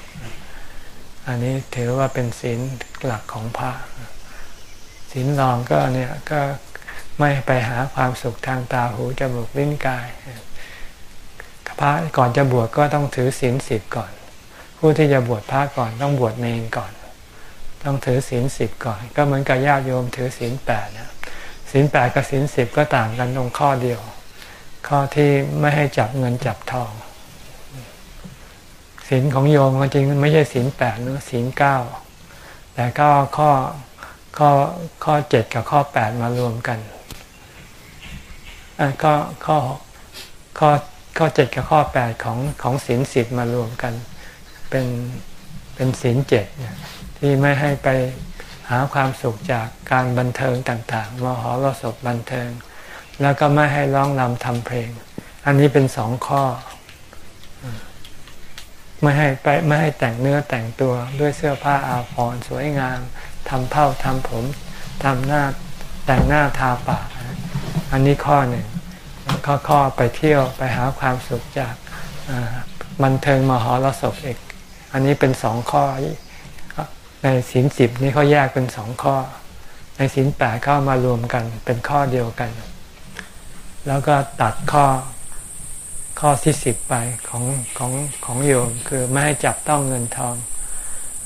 อันนี้ถือว่าเป็นศีลหลักของพระศีลรองก็เนี่ยก็ไม่ไปหาความสุขทางตาหูจมูกลิ้นกาย พระก่อนจะบวชก็ต้องถือศีลสิบก่อน ผู้ที่จะบวชพระก่อนต้องบวชเนรก่อน ต้องถือศีลสิบก่อน ก็เหมือนกับญาติโยมถือศีลแปดนะศีลแปดกับศีลสิบก็ต่างกันตรงข้อเดียว ข้อที่ไม่ให้จับเงินจับทองศีลของโยมจริงไม่ใช่ศีลแปดนะศีลเก้าแต่ก็ข้อข้อข้อเจ็ดกับข้อแปดมารวมกันข้อข้อข้อ ข้อเจ็ดกับข้อแปดของของศีลสิบมารวมกัน เป็นเป็นศีลเจ็ดที่ไม่ให้ไปหาความสุขจากการบันเทิงต่างๆมหรสพบันเทิง แล้วก็ไม่ให้ร้องรำทำเพลง อันนี้เป็นสองข้อ ไม่ให้ไปไม่ให้แต่งเนื้อแต่งตัวด้วยเสื้อผ้าอาภรณ์สวยงามทำเผ้าทำผมทำหน้าแต่งหน้าทาปาก อันนี้ข้อหนึ่ง ข้อข้อไปเที่ยวไปหาความสุขจากบันเทิงมหรสพอีก อันนี้เป็นสองข้อ ในศีลสิบนี่เขาแยกเป็นสองข้อ ในศีลแปดก็มารวมกันเป็นข้อเดียวกัน แล้วก็ตัดข้อข้อที่สิบไปของของของโยมคือไม่ให้จับต้องเงินทอง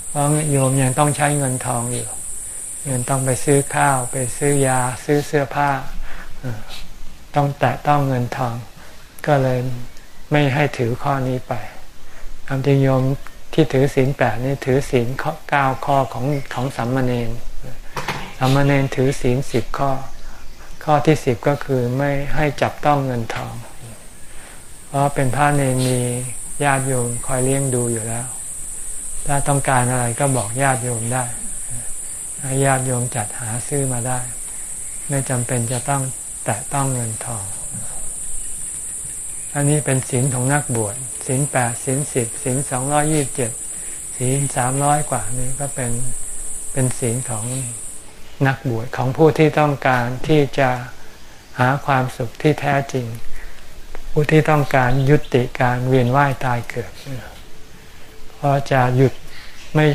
เพราะโยมยังต้องใช้เงินทองอยู่ เงินต้องไปซื้อข้าวไปซื้อยาซื้อเสื้อผ้า ต้องแตะต้องเงินทอง ก็เลยไม่ให้ถือข้อนี้ไปคำจริงโยมที่ถือศีลแปดนี่ถือศีลเก้าข้อของของสัมมาเนนสัมมาเนนถือศีลสิบข้อ ข้อที่สิบก็คือไม่ให้จับต้องเงินทอง เพราะเป็นพระเนนมีญาติโยมคอยเลี้ยงดูอยู่แล้ว ถ้าต้องการอะไรก็บอกญาติโยมได้ให้ญาติโยมจัดหาซื้อมาได้ ไม่จำเป็นจะต้อง แตะต้องเงินทอง อันนี้เป็นศีลของนักบวชศีลแปดศีลสิบศีลสองร้อยี่บเจ็ดศีลสามร้อยกว่านี้ก็เป็นเป็นศีลของนักบวชของผู้ที่ต้องการที่จะหาความสุขที่แท้จริง ผู้ที่ต้องการยุติการเวียนว่ายตายเกิดเพราะจะหยุดไม่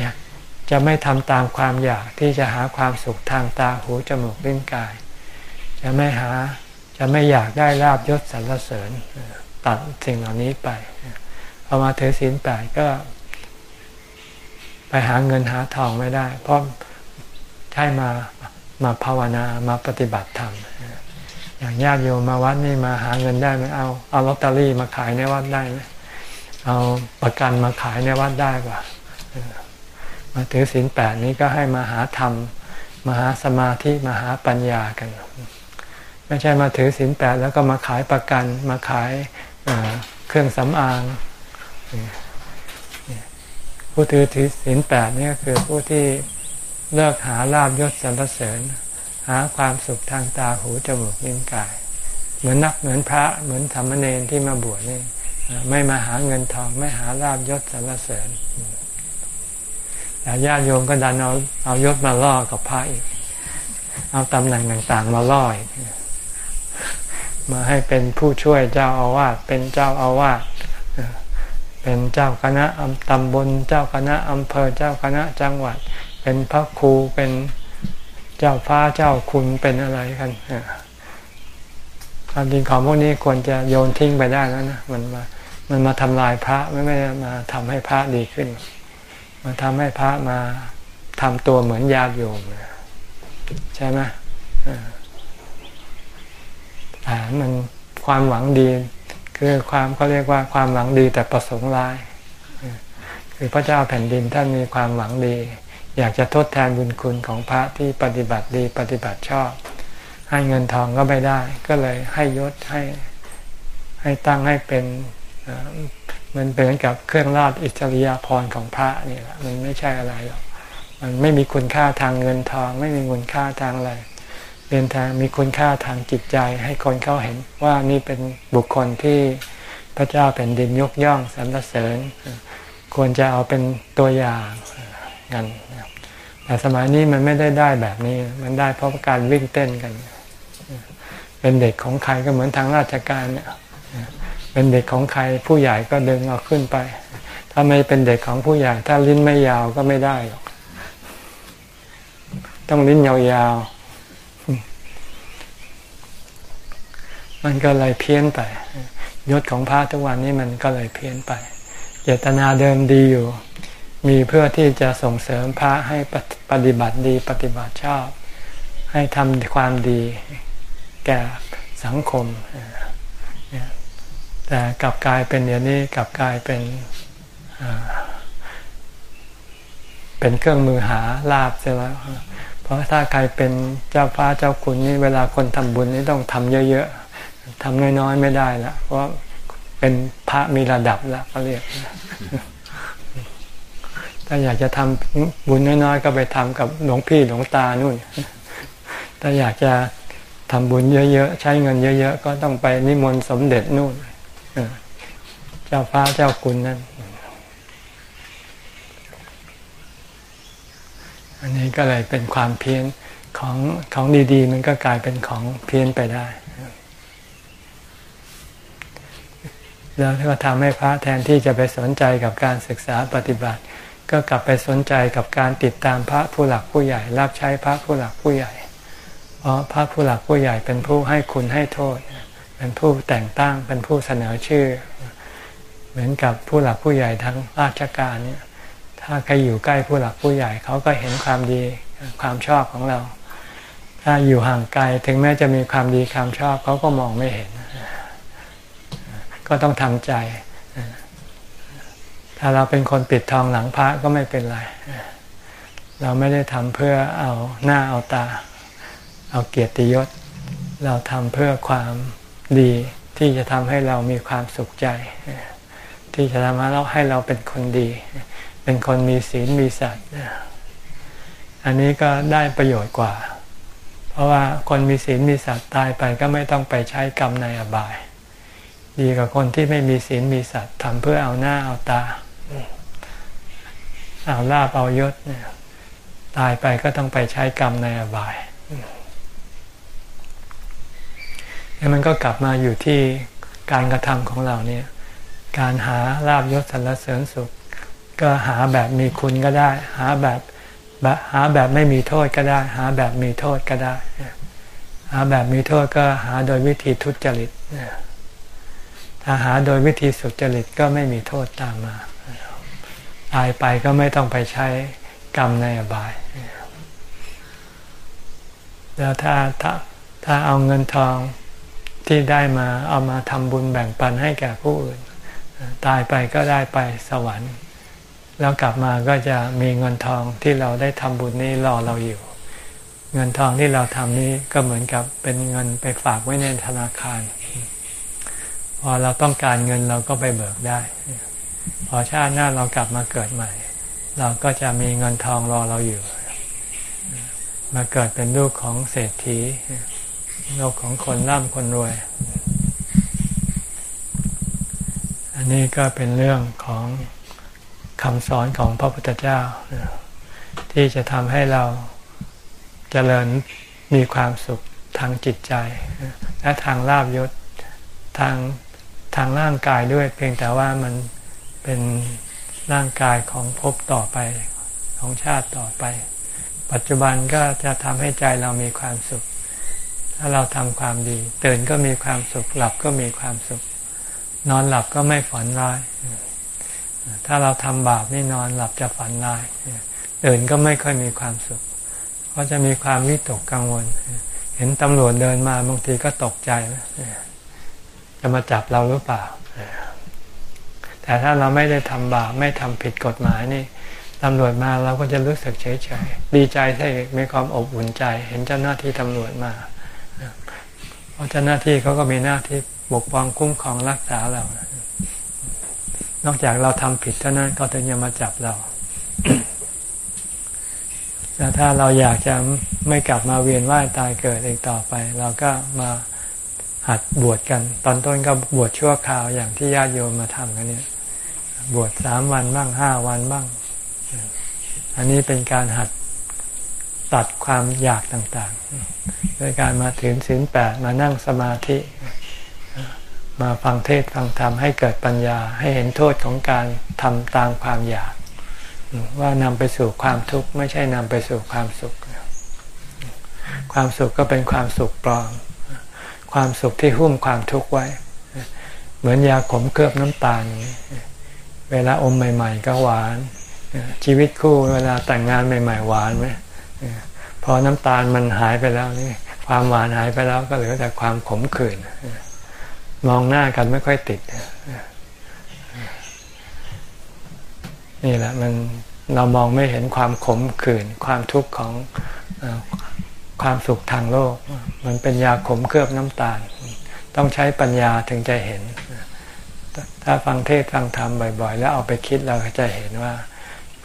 จะไม่ทำตามความอยากที่จะหาความสุขทางตาหูจมูกลิ้นกาย จะไม่หาจะไม่อยากได้ลาบยศสรรเสริญตัดสิ่งเหล่านี้ไปพอมาถือศีลแปดก็ ไปหาเงินหาทองไม่ได้ เพราะใช่มามาภาวนามาปฏิบัติธรรมอย่างญาติโยมมาวัดนี่มาหาเงินได้ไหมเอาเอาลอตเตอรี่มาขายในวัดได้ไหมเอาประกันมาขายในวัดได้ปะมาถือศีลแปดนี้ก็ให้มาหาธรรมมาหาสมาธิมาหาปัญญากัน ไม่ใช่มาถือศีลแปดแล้วก็มาขายประกัน มาขายเครื่องสำอาง ผู้ถือถือศีลแปดนี่คือผู้ที่เลิกหาลาบยศสรรเสริญ หาความสุขทางตาหูจมูกลิ้นกาย เหมือนนักเหมือนพระเหมือนธรรมเนรที่มาบวชนี่ไม่มาหาเงินทองไม่หาลาบยศสรรเสริญแต่ญาติโยมก็ดันเอาเอายศมาล่อกับพระอีก เอาตำแหน่งต่าง ๆ มาล่ออีก มาให้เป็นผู้ช่วยเจ้าอาวาสเป็นเจ้าอาวาสเป็นเจ้าคณะตำบลเจ้าคณะอำเภอเจ้าคณะจังหวัด เป็นพระครูเป็นเจ้าฟ้าเจ้าคุณเป็นอะไรกันความจริงของพวกนี้ควรจะโยนทิ้งไปได้แล้วนะมันมามันมาทำลายพระไม่ไม่มาทำให้พระดีขึ้น มาทำให้พระมาทำตัวเหมือนญาติโยมใช่ไหมอ่า มันความหวังดี คือความเขาเรียกว่าความหวังดีแต่ประสงค์ร้าย คือพระเจ้าแผ่นดินท่านมีความหวังดี อยากจะทดแทนบุญคุณของพระที่ปฏิบัติดีปฏิบัติชอบ ให้เงินทองก็ไม่ได้ ก็เลยให้ยศให้ให้ตั้งให้เป็นมันเป็นกับเครื่องราชอิสริยาภรณ์ของพระนี่แหละมันไม่ใช่อะไรหรอกมันไม่มีคุณค่าทางเงินทอง ไม่มีคุณค่าทางอะไร เป็นทางมีคุณค่าทางจิตใจ ให้คนเขาเห็นว่านี่เป็นบุคคลที่พระเจ้าแผ่นดินยกย่องสรรเสริญ ควรจะเอาเป็นตัวอย่างกันแต่สมัยนี้มันไม่ได้ได้แบบนี้ มันได้เพราะการวิ่งเต้นกัน เป็นเด็กของใครก็เหมือนทางราชการเนี่ยเป็นเด็กของใครผู้ใหญ่ก็ดึงเอาขึ้นไป ถ้าไม่เป็นเด็กของผู้ใหญ่ ถ้าลิ้นไม่ยาวก็ไม่ได้หรอก ต้องลิ้นยาวๆ มันก็เลยเพี้ยนไปยศของพระทุกวันนี้มันก็เลยเพี้ยนไป เจตนาเดิมดีอยู่ มีเพื่อที่จะส่งเสริมพระให้ปฏิบัติดีปฏิบัติชอบ ให้ทำความดีแก่สังคม แต่กลับกลายเป็นเดี๋ยวนี้กลับกลายเป็นเป็นเครื่องมือหาลาบใช่ไหมเพราะถ้าใครเป็นเจ้าฟ้าเจ้าคุณนี่เวลาคนทำบุญนี่ต้องทำเยอะ ทำน้อยๆไม่ได้ละเพราะเป็นพระมีระดับล้วเขาเรียก ถ้าอยากจะทำบุญน้อยๆ ก็ไปทำกับหลวงพี่หลวงตานู่น ถ้าอยากจะทำบุญเยอะๆ ใช้เงินเยอะ ๆ ก็ต้องไปนิมนต์สมเด็จนู่นเจ้าฟ้าเจ้าคุณนั่น อันนี้ก็เลยเป็นความเพี้ยนของของดีๆ มันก็กลายเป็นของเพี้ยนไปได้ แล้วก็ทำให้พระแทนที่จะไปสนใจกับการศึกษาปฏิบัติ ก็กลับไปสนใจกับการติดตามพระผู้หลักผู้ใหญ่ รับใช้พระผู้หลักผู้ใหญ่ เพราะพระผู้หลักผู้ใหญ่เป็นผู้ให้คุณให้โทษ เป็นผู้แต่งตั้งเป็นผู้เสนอชื่อ เหมือนกับผู้หลักผู้ใหญ่ทั้งราชการเนี่ยถ้าใครอยู่ใกล้ผู้หลักผู้ใหญ่เขาก็เห็นความดีความชอบของเรา ถ้าอยู่ห่างไกลถึงแม้จะมีความดีความชอบเขาก็มองไม่เห็น ก็ต้องทำใจ ถ้าเราเป็นคนปิดทองหลังพระก็ไม่เป็นไร เราไม่ได้ทำเพื่อเอาหน้าเอาตา เอาเกียรติยศ เราทำเพื่อความดีที่จะทำให้เรามีความสุขใจ ที่จะทำให้เราให้เราเป็นคนดี เป็นคนมีศีลมีสัตว์อันนี้ก็ได้ประโยชน์กว่า เพราะว่าคนมีศีลมีสัตว์ตายไปก็ไม่ต้องไปใช้กรรมในอบาย ดีกว่าคนที่ไม่มีศีลมีสัตว์ทำเพื่อเอาหน้าเอาตา เอาลาบเอายศเนี่ยตายไปก็ต้องไปใช้กรรมในอบายแล้วมันก็กลับมาอยู่ที่การกระทำของเราเนี่ย การหาลาบยศสรรเสริญสุข ก็หาแบบมีคุณก็ได้ หาแบบหาแบบไม่มีโทษก็ได้ หาแบบมีโทษก็ได้ หาแบบมีโทษก็หาโดยวิธีทุจริต ถ้าหารโดยวิธีสุจริตก็ไม่มีโทษตามมา ตายไปก็ไม่ต้องไปใช้กรรมในอบาย แล้วถ้าถ้าถ้าเอาเงินทองที่ได้มาเอามาทำบุญแบ่งปันให้แก่ผู้อื่น ตายไปก็ได้ไปสวรรค์ แล้วกลับมาก็จะมีเงินทองที่เราได้ทำบุญนี้รอเราอยู่ เงินทองที่เราทำนี้ก็เหมือนกับเป็นเงินไปฝากไว้ในธนาคาร พอเราต้องการเงินเราก็ไปเบิกได้ พอชาติหน้าเรากลับมาเกิดใหม่ เราก็จะมีเงินทองรอเราอยู่ มาเกิดเป็นลูกของเศรษฐีลูกของคนร่ำคนรวย อันนี้ก็เป็นเรื่องของคำสอนของพระพุทธเจ้า ที่จะทำให้เราจเจริญมีความสุขทางจิตใจ และทางลาบยศทาง ทางร่างกายด้วย เพียงแต่ว่ามันเป็นร่างกายของภพต่อไปของชาติต่อไป ปัจจุบันก็จะทำให้ใจเรามีความสุข ถ้าเราทำความดี ตื่นก็มีความสุข หลับก็มีความสุข นอนหลับก็ไม่ฝันร้าย ถ้าเราทำบาปนี่นอนหลับจะฝันร้ายตื่นก็ไม่ค่อยมีความสุขก็จะมีความวิตกกังวล เห็นตำรวจเดินมาบางทีก็ตกใจ จะมาจับเราหรือเปล่า แต่ถ้าเราไม่ได้ทำบาปไม่ทำผิดกฎหมายนี่ตำรวจมาเราก็จะรู้สึกเฉยเฉยดีใจที่มีความอบอุ่นใจ เห็นเจ้าหน้าที่ตำรวจมา เพราะเจ้าหน้าที่เขาก็มีหน้าที่ปกป้องคุ้มครองรักษาเรา นอกจากเราทำผิดเท่านั้นก็ถึงจะมาจับเราแต่ถ้าเราอยากจะไม่กลับมาเวียนว่ายตายเกิดอีกต่อไป เราก็มา หัดบวชกัน ตอนต้นก็บวชชั่วคราวอย่างที่ญาติโยมมาทำกันเนี่ย บวชสามวันบ้างห้าวันบ้าง อันนี้เป็นการหัดตัดความอยากต่างๆโดยการมาถึงศีลแปดมานั่งสมาธิ มาฟังเทศฟังธรรมให้เกิดปัญญาให้เห็นโทษของการทำตามความอยาก ว่านำไปสู่ความทุกข์ไม่ใช่นำไปสู่ความสุข ความสุขก็เป็นความสุขปลอม ความสุขที่หุ้มความทุกข์ไว้ เหมือนยาขมเคลือบน้ำตาลเวลาอมใหม่ ๆ ก็หวาน ชีวิตคู่เวลาแต่งงานใหม่ ๆ หวานไหมพอน้ำตาลมันหายไปแล้วนี่ความหวานหายไปแล้วก็เหลือแต่ความขมขื่นมองหน้ากันไม่ค่อยติด นี่แหละมันเรามองไม่เห็นความขมขื่นความทุกข์ของ ความสุขทางโลก มันเป็นยาขมเคลือบน้ำตาล ต้องใช้ปัญญาถึงจะเห็น ถ้าฟังเทศฟังธรรมบ่อย ๆ แล้วเอาไปคิดเราจะเห็นว่า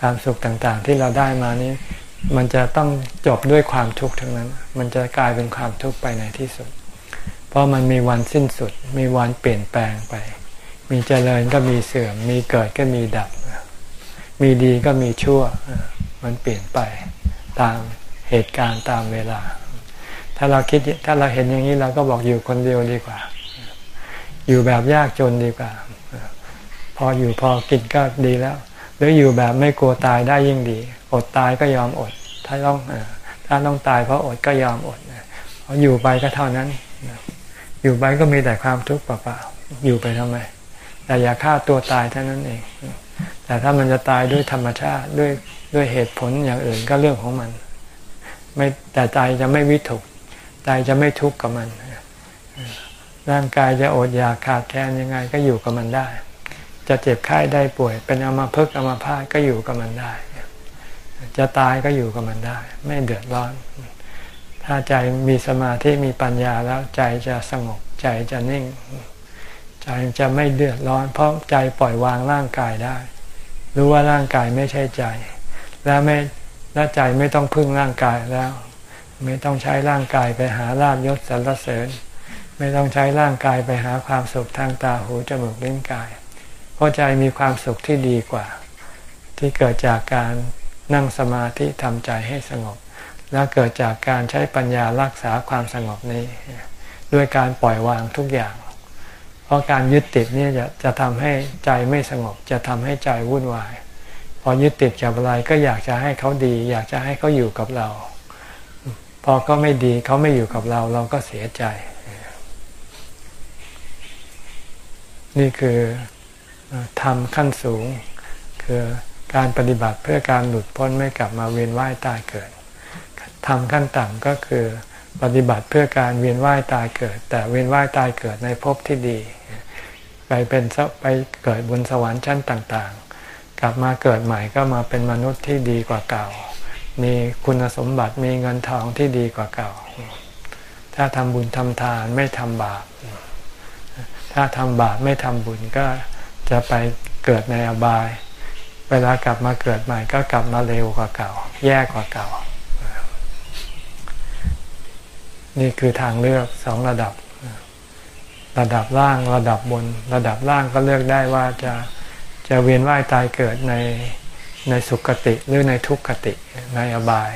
ความสุขต่างๆ ที่เราได้มานี้ มันจะต้องจบด้วยความทุกข์ทั้งนั้น มันจะกลายเป็นความทุกข์ไปในที่สุด เพราะมันมีวันสิ้นสุด มีวันเปลี่ยนแปลงไป มีเจริญก็มีเสื่อม มีเกิดก็มีดับ มีดีก็มีชั่ว มันเปลี่ยนไปตาม เหตุการณ์ตามเวลา ถ้าเราคิดถ้าเราเห็นอย่างนี้เราก็บอกอยู่คนเดียวดีกว่า อยู่แบบยากจนดีกว่า พออยู่พอกินก็ดีแล้ว หรืออยู่แบบไม่กลัวตายได้ยิ่งดี อดตายก็ยอมอด ถ้าต้องถ้าต้องตายเพราะอดก็ยอมอดเพราะอยู่ไปก็เท่านั้น อยู่ไปก็มีแต่ความทุกข์เปล่าๆอยู่ไปทำไม แต่อย่าฆ่าตัวตายเท่านั้นเอง แต่ถ้ามันจะตายด้วยธรรมชาติด้วยด้วยเหตุผลอย่างอื่นก็เรื่องของมัน ไม่แต่ใจจะไม่วิถุใจจะไม่ทุกข์กับมัน ร่างกายจะอดอยากขาดแคลนยังไงก็อยู่กับมันได้ จะเจ็บไข้ได้ป่วย เป็นอมาพึกอมาพาตก็อยู่กับมันได้ จะตายก็อยู่กับมันได้ ไม่เดือดร้อน ถ้าใจมีสมาธิมีปัญญาแล้วใจจะสงบใจจะนิ่ง ใจจะไม่เดือดร้อน เพราะใจปล่อยวางร่างกายได้ รู้ว่าร่างกายไม่ใช่ใจ และไม่ และใจไม่ต้องพึ่งร่างกายแล้ว ไม่ต้องใช้ร่างกายไปหาลาบยศสรรเสริญ ไม่ต้องใช้ร่างกายไปหาความสุขทางตาหูจมูกลิ้นกาย เพราะใจมีความสุขที่ดีกว่า ที่เกิดจากการนั่งสมาธิทำใจให้สงบ และเกิดจากการใช้ปัญญารักษาความสงบนี้ ด้วยการปล่อยวางทุกอย่าง เพราะการยึดติดนี่จะจะทำให้ใจไม่สงบจะทำให้ใจวุ่นวาย พอยึดติดกับอะไรก็อยากจะให้เขาดี อยากจะให้เขาอยู่กับเรา พอเขาไม่ดีเขาไม่อยู่กับเรา เราก็เสียใจ นี่คือทำขั้นสูง คือการปฏิบัติเพื่อการหลุดพ้นไม่กลับมาเวียนว่ายตายเกิดทำขั้นต่ำก็คือปฏิบัติเพื่อการเวียนว่ายตายเกิด แต่เวียนว่ายตายเกิดในภพที่ดี ไปเป็นไปเกิดบนสวรรค์ชั้นต่าง กลับมาเกิดใหม่ก็มาเป็นมนุษย์ที่ดีกว่าเก่า มีคุณสมบัติมีเงินทองที่ดีกว่าเก่า ถ้าทำบุญทำทานไม่ทำบาป ถ้าทำบาปไม่ทำบุญก็จะไปเกิดในอบาย เวลากลับมาเกิดใหม่ก็กลับมาเร็วกว่าเก่า แย่กว่าเก่า นี่คือทางเลือกสองระดับ ระดับล่างระดับบน ระดับล่างก็เลือกได้ว่าจะ จะเวียนว่ายตายเกิดในในสุคติหรือในทุกขติในอบาย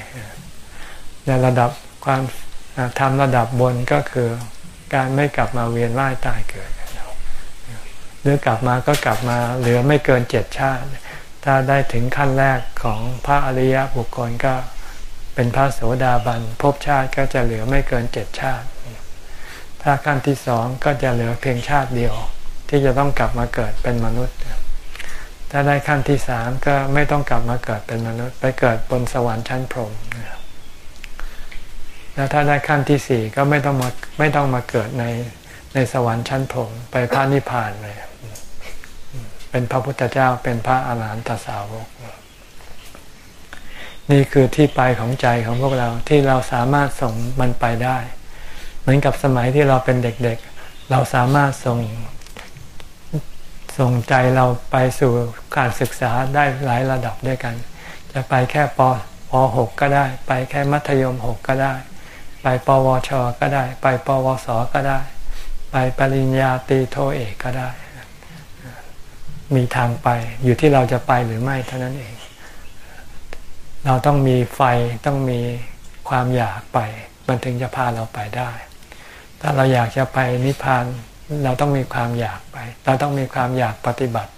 ในระดับความทำระดับบนก็คือการไม่กลับมาเวียนว่ายตายเกิดหรือกลับมาก็กลับมาเหลือไม่เกินเจ็ดชาติ ถ้าได้ถึงขั้นแรกของพระอริยบุคคลก็เป็นพระโสดาบันภพชาติก็จะเหลือไม่เกินเจ็ดชาติ ถ้าขั้นที่สองก็จะเหลือเพียงชาติเดียว ที่จะต้องกลับมาเกิดเป็นมนุษย์ ถ้าได้ขั้นที่สามก็ไม่ต้องกลับมาเกิดเป็นมนุษย์ ไปเกิดบนสวรรค์ชั้นพรหมแล้วถ้าได้ขั้นที่สี่ก็ไม่ต้องมาไม่ต้องมาเกิดในในสวรรค์ชั้นพรหมไปพระนิพพานเลยเป็นพระพุทธเจ้าเป็นพระอาหารหันตสาวก นี่คือที่ไปของใจของพวกเราที่เราสามารถส่งมันไปได้ เหมือนกับสมัยที่เราเป็นเด็กๆ เราสามารถส่ง ส่งใจเราไปสู่การศึกษาได้หลายระดับด้วยกัน จะไปแค่ปป .6 ก็ได้ ไปแค่มัธยม 6 ก็ได้ ไปปวช ก็ได้ ไปปวส ก็ได้ ไปปริญญาตรีโทเอกก็ได้ มีทางไปอยู่ที่เราจะไปหรือไม่เท่านั้นเอง เราต้องมีไฟต้องมีความอยากไป มันถึงจะพาเราไปได้ ถ้าเราอยากจะไปนิพพาน เราต้องมีความอยากไป เราต้องมีความอยากปฏิบัติ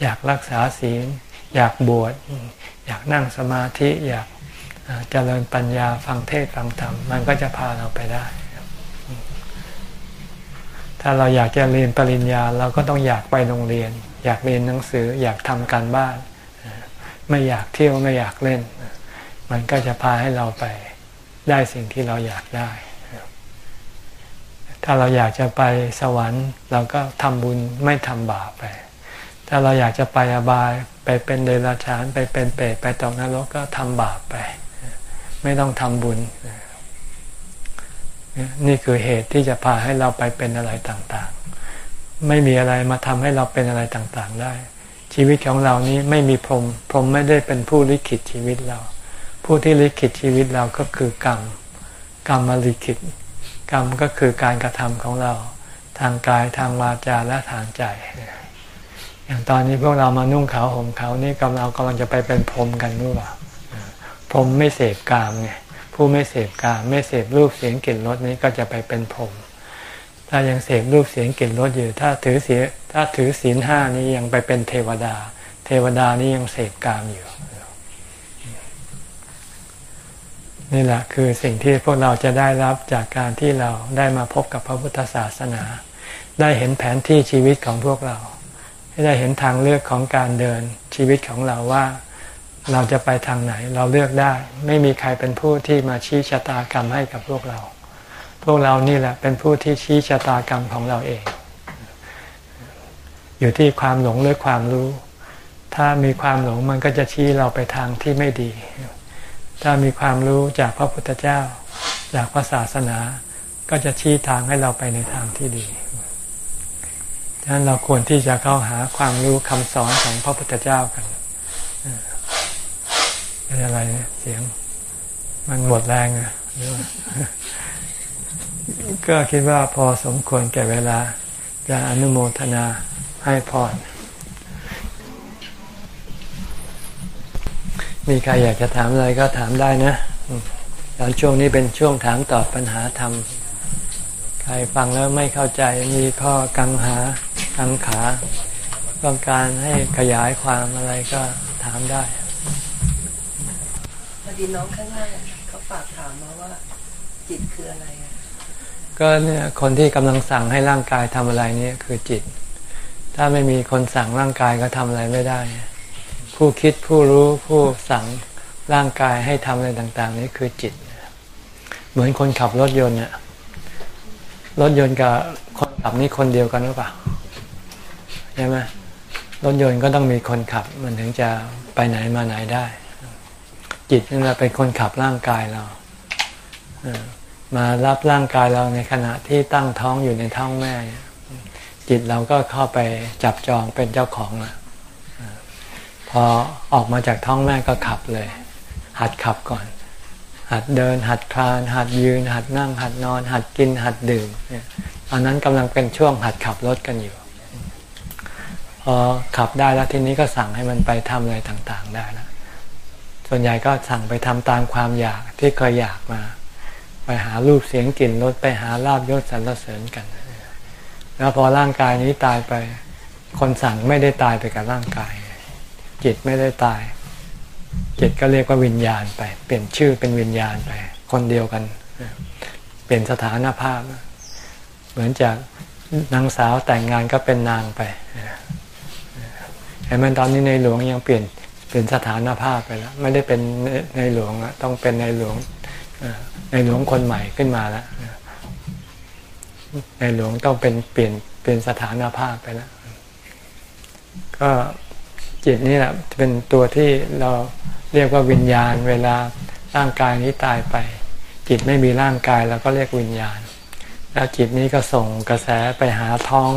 อยากรักษาศีล อยากบวช อยากนั่งสมาธิ อยากเจริญปัญญาฟังเทศฟังธรรม มันก็จะพาเราไปได้ ถ้าเราอยากจะเรียนปริญญา เราก็ต้องอยากไปโรงเรียน อยากเรียนหนังสือ อยากทำการบ้าน ไม่อยากเที่ยวไม่อยากเล่น มันก็จะพาให้เราไปได้สิ่งที่เราอยากได้ ถ้าเราอยากจะไปสวรรค์เราก็ทำบุญไม่ทำบาปไป ถ้าเราอยากจะไปอบายไปเป็นเดรัจฉานไปเป็นเปรตไปตกนรกก็ทำบาปไป ไม่ต้องทำบุญ นี่คือเหตุที่จะพาให้เราไปเป็นอะไรต่างๆ ไม่มีอะไรมาทำให้เราเป็นอะไรต่างๆได้ ชีวิตของเรานี้ไม่มีพรหมพรหมไม่ได้เป็นผู้ลิขิตชีวิตเรา ผู้ที่ลิขิตชีวิตเราก็คือกรรมกรรมมาลิขิต กรรมก็คือการกระทำของเราทางกายทางวาจาและทางใจ อย่างตอนนี้พวกเรามานุ่งขาวห่มขาวนี่กำลังกำลังจะไปเป็นพรมกันรู้ป่ะพรมไม่เสพกามไงผู้ไม่เสพกามไม่เสพรูปเสียงกลิ่นรสนี้ก็จะไปเป็นพรมถ้ายังเสพรูปเสียงกลิ่นรสอยู่ ถ้าถือเสียถ้าถือศีลห้านี้ยังไปเป็นเทวดา เทวดานี้ยังเสพกามอยู่ นี่แหละคือสิ่งที่พวกเราจะได้รับจากการที่เราได้มาพบกับพระพุทธศาสนา ได้เห็นแผนที่ชีวิตของพวกเราได้เห็นทางเลือกของการเดินชีวิตของเราว่าเราจะไปทางไหนเราเลือกได้ ไม่มีใครเป็นผู้ที่มาชี้ชะตากรรมให้กับพวกเรา พวกเรานี่แหละเป็นผู้ที่ชี้ชะตากรรมของเราเอง อยู่ที่ความหลงหรือความรู้ ถ้ามีความหลงมันก็จะชี้เราไปทางที่ไม่ดี ถ้ามีความรู้จากพระพุทธเจ้า จากพระศาสนา ก็จะชี้ทางให้เราไปในทางที่ดีดังนั้นเราควรที่จะเข้าหาความรู้คำสอนของพระพุทธเจ้ากันเป็นอะไรเสียง มันหมดแรงอะก็คิดว่าพอสมควรแก่เวลา จะอนุโมทนาให้พร มีใครอยากจะถามอะไรก็ถามได้นะตอนช่วงนี้เป็นช่วงถามตอบปัญหาธรรม ใครฟังแล้วไม่เข้าใจมีข้อกังหากังขา ต้องการให้ขยายความอะไรก็ถามได้พอดีน้องข้างล่างเขาฝากถามมาว่า จิตคืออะไรก็เนี่ยคนที่กำลังสั่งให้ร่างกายทำอะไรนี่คือจิต ถ้าไม่มีคนสั่งร่างกายก็ทำอะไรไม่ได้ ผู้คิดผู้รู้ผู้สั่งร่างกายให้ทำอะไรต่าง ๆ นี่คือจิต เหมือนคนขับรถยนต์เนี่ยรถยนต์กับคนขับนี่คนเดียวกันหรือเปล่าใช่ไหมรถยนต์ก็ต้องมีคนขับ มันถึงจะไปไหนมาไหนได้ จิตนี่แหละเป็นคนขับร่างกายเรามารับร่างกายเราในขณะที่ตั้งท้องอยู่ในท้องแม่ จิตเราก็เข้าไปจับจองเป็นเจ้าของอะเออ พอออกมาจากท้องแม่ก็ขับเลย หัดขับก่อน หัดเดิน หัดคลาน หัดยืน หัดนั่ง หัดนอน หัดกิน หัดดื่มเนี่ยตอนนั้นกำลังเป็นช่วงหัดขับรถกันอยู่พอขับได้แล้วทีนี้ก็สั่งให้มันไปทำอะไรต่างๆได้แล้วส่วนใหญ่ก็สั่งไปทำตามความอยากที่เคยอยากมา ไปหารูปเสียงกลิ่นรสไปหาลาบยศสรรเสริญกัน แล้วพอร่างกายนี้ตายไป คนสั่งไม่ได้ตายไปกับร่างกาย จิตไม่ได้ตาย จิตก็เรียกว่าวิญญาณไป เปลี่ยนชื่อเป็นวิญญาณไป คนเดียวกัน เปลี่ยนสถานภาพ เหมือนจากนางสาวแต่งงานก็เป็นนางไปเห็นไหมตอนนี้ในหลวงยังเปลี่ยนเป็นสถานภาพไปแล้ว ไม่ได้เป็นในหลวงต้องเป็นในหลวงในหลวงคนใหม่ขึ้นมาแล้วในหลวงต้องเป็นเปลี่ยนเป็นสถานภาพไปแล้วก็ จิตนี่แหละเป็นตัวที่เราเรียกว่าวิญญาณ เวลาร่างกายนี้ตายไป จิตไม่มีร่างกายเราก็เรียกวิญญาณ แล้วจิตนี้ก็ส่งกระแสไปหาท้อง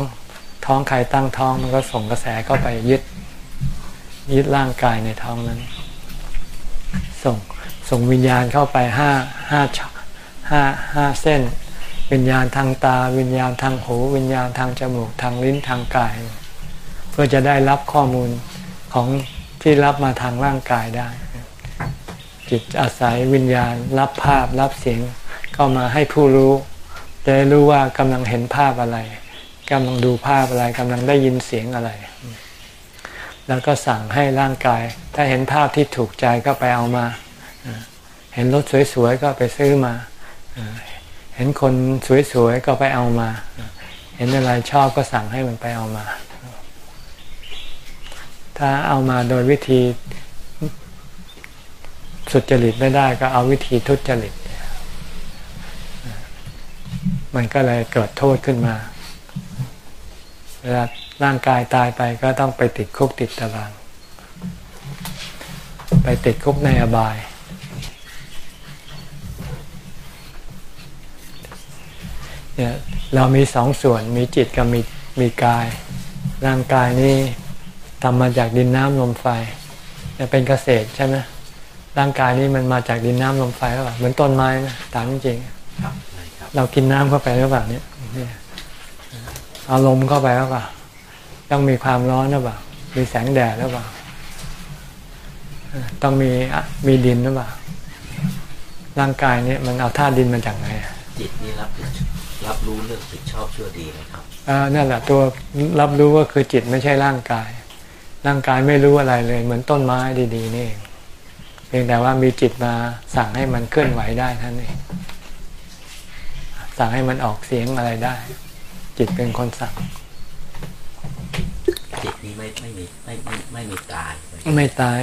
ท้องใครตั้งท้องมันก็ส่งกระแสเข้าไปยึด ยึดร่างกายในท้องนั้น ส่งส่งวิญญาณเข้าไปห้าห้าห้าห้าเส้น วิญญาณทางตา วิญญาณทางหู วิญญาณทางจมูกทางลิ้นทางกาย เพื่อจะได้รับข้อมูล ของที่รับมาทางร่างกายได้ จิตอาศัยวิญญาณ รับภาพรับเสียงก็มาให้ผู้รู้จะได้รู้ว่ากำลังเห็นภาพอะไรกำลังดูภาพอะไรกำลังได้ยินเสียงอะไร แล้วก็สั่งให้ร่างกาย ถ้าเห็นภาพที่ถูกใจก็ไปเอามา เห็นรถสวยๆก็ไปซื้อมา เห็นคนสวยๆก็ไปเอามา เห็นอะไรชอบก็สั่งให้มันไปเอามา ถ้าเอามาโดยวิธีสุจริตไม่ได้ก็เอาวิธีทุจริต มันก็เลยเกิดโทษขึ้นมา เวลาร่างกายตายไปก็ต้องไปติดคุกติดตาราง ไปติดคุกในอบาย เนี่ยเรามีสองส่วนมีจิตกับมีมีกาย ร่างกายนี้ ทำมาจากดินน้ำลมไฟจะเป็นเกษตรใช่ไหมร่างกายนี้มันมาจากดินน้ำลมไฟหรือเปล่าเหมือนต้นไม้นะตามจริงเรากินน้ำเข้าไปหรือเปล่าเนี่ยเอาลมเข้าไปหรือเปล่าต้องมีความร้อนหรือเปล่ามีแสงแดดหรือเปล่าต้องมีมีดินหรือเปล่าร่างกายนี้มันเอาธาตุดินมาจากไหนจิตนี่รับรับรู้เรื่องผิดชอบชั่วดีนะครับอ่านั่นแหละตัวรับรู้ว่าคือจิตไม่ใช่ร่างกาย ร่างกายไม่รู้อะไรเลย เหมือนต้นไม้ดีๆนี่เองเพียงแต่ว่ามีจิตมาสั่งให้มันเคลื่อนไหวได้ท่านเองสั่งให้มันออกเสียงอะไรได้ จิตเป็นคนสั่งจิตนี้ไม่ไม่มีไม่ไม่ไม่มีตาย ไม่ตาย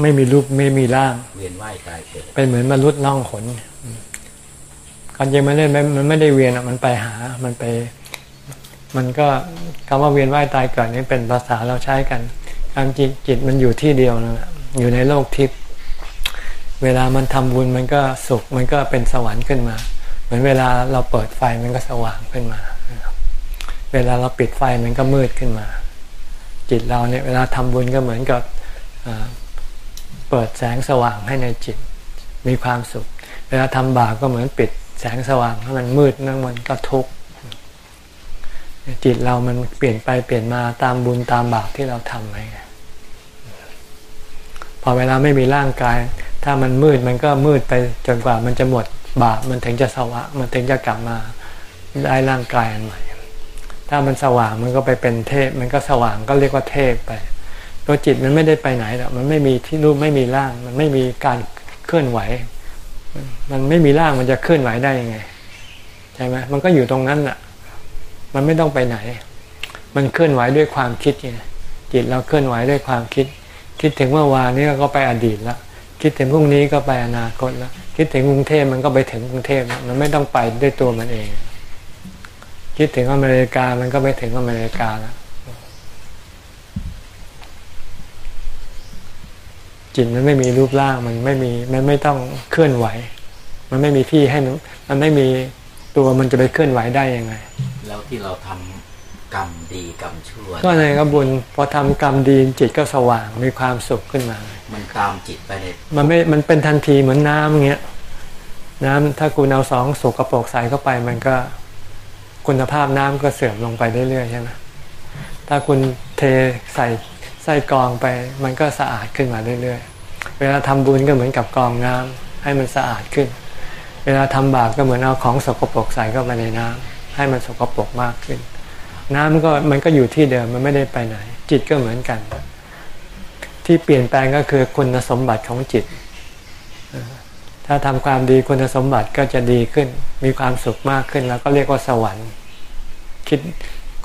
ไม่มีรูปไม่มีร่าง เวียนว่ายตายเกิดเป็นเหมือนมนุษย์ล่องขนการจริงมันเล่นมันไม่ได้เวียนอะมันไปหา มันไป มันก็คำว่าเวียนว่ายตายเกิดนี่เป็นภาษาเราใช้กันการจิตจิตมันอยู่ที่เดียวนะอยู่ในโลกทิพย์เวลามันทำบุญมันก็สุขมันก็เป็นสวรรค์ขึ้นมา เหมือนเวลาเราเปิดไฟมันก็สว่างขึ้นมา เวลาเราปิดไฟมันก็มืดขึ้นมา จิตเราเนี่ยเวลาทำบุญก็เหมือนกับเปิดแสงสว่างให้ในจิตมีความสุข เวลาทำบาปก็เหมือนปิดแสงสว่างให้มันมืดนั่งมันก็ทุกข์ จิตเรามันเปลี่ยนไปเปลี่ยนมาตามบุญตามบาปที่เราทำไปพอเวลาไม่มีร่างกาย ถ้ามันมืดมันก็มืดไปจนกว่ามันจะหมดบาปมันถึงจะสว่างมันถึงจะกลับมาได้ร่างกายอันใหม่ ถ้ามันสว่างมันก็ไปเป็นเทพ มันก็สว่างก็เรียกว่าเทพไป ตัวจิตมันไม่ได้ไปไหนหรอกมันไม่มีที่รูปไม่มีร่าง มันไม่มีการเคลื่อนไหว มันไม่มีร่างมันจะเคลื่อนไหวได้ยังไงใช่ไหมมันก็อยู่ตรงนั้นแหละ มันไม่ต้องไปไหน มันเคลื่อนไหวด้วยความคิดไงจิตเราเคลื่อนไหวด้วยความคิด คิดถึงเมื่อวานนี้ก็ไปอดีตแล้วคิดถึงพรุ่งนี้ก็ไปอนาคตแล้วคิดถึงกรุงเทพมันก็ไปถึงกรุงเทพมันไม่ต้องไปด้วยตัวมันเอง คิดถึงอเมริกามันก็ไปถึงอเมริกาแล้วจิตมันไม่มีรูปร่างมันไม่มีมันไม่ต้องเคลื่อนไหว มันไม่มีที่ให้มันมันไม่มีตัวมันจะไปเคลื่อนไหวได้ยังไง แล้วที่เราทำกรรมดีกรรมชั่ว ก็ในกระบุญพอทำกรรมดีจิตก็สว่างมีความสุขขึ้นมา มันตามจิตไปในมันไม่มันเป็นทันทีเหมือนน้ำเงี้ยน้ำถ้าคุณเอาสองสกรปรกใส่เข้าไป มันก็คุณภาพน้ำก็เสื่อมลงไปเรื่อยๆใช่ไหมถ้าคุณเทใส่ใส่กรองไป มันก็สะอาดขึ้นมาเรื่อยๆ เวลาทำบุญก็เหมือนกับกรองน้ำให้มันสะอาดขึ้น เวลาทำบาปก็เหมือนเอาของสกปรกใส่เข้าไปในน้ำ ให้มันสกปรกมากขึ้น น้ำก็มันก็อยู่ที่เดิมมันไม่ได้ไปไหน จิตก็เหมือนกัน ที่เปลี่ยนแปลงก็คือคุณสมบัติของจิต ถ้าทำความดีคุณสมบัติก็จะดีขึ้น มีความสุขมากขึ้น แล้วก็เรียกว่าสวรรค์ คิด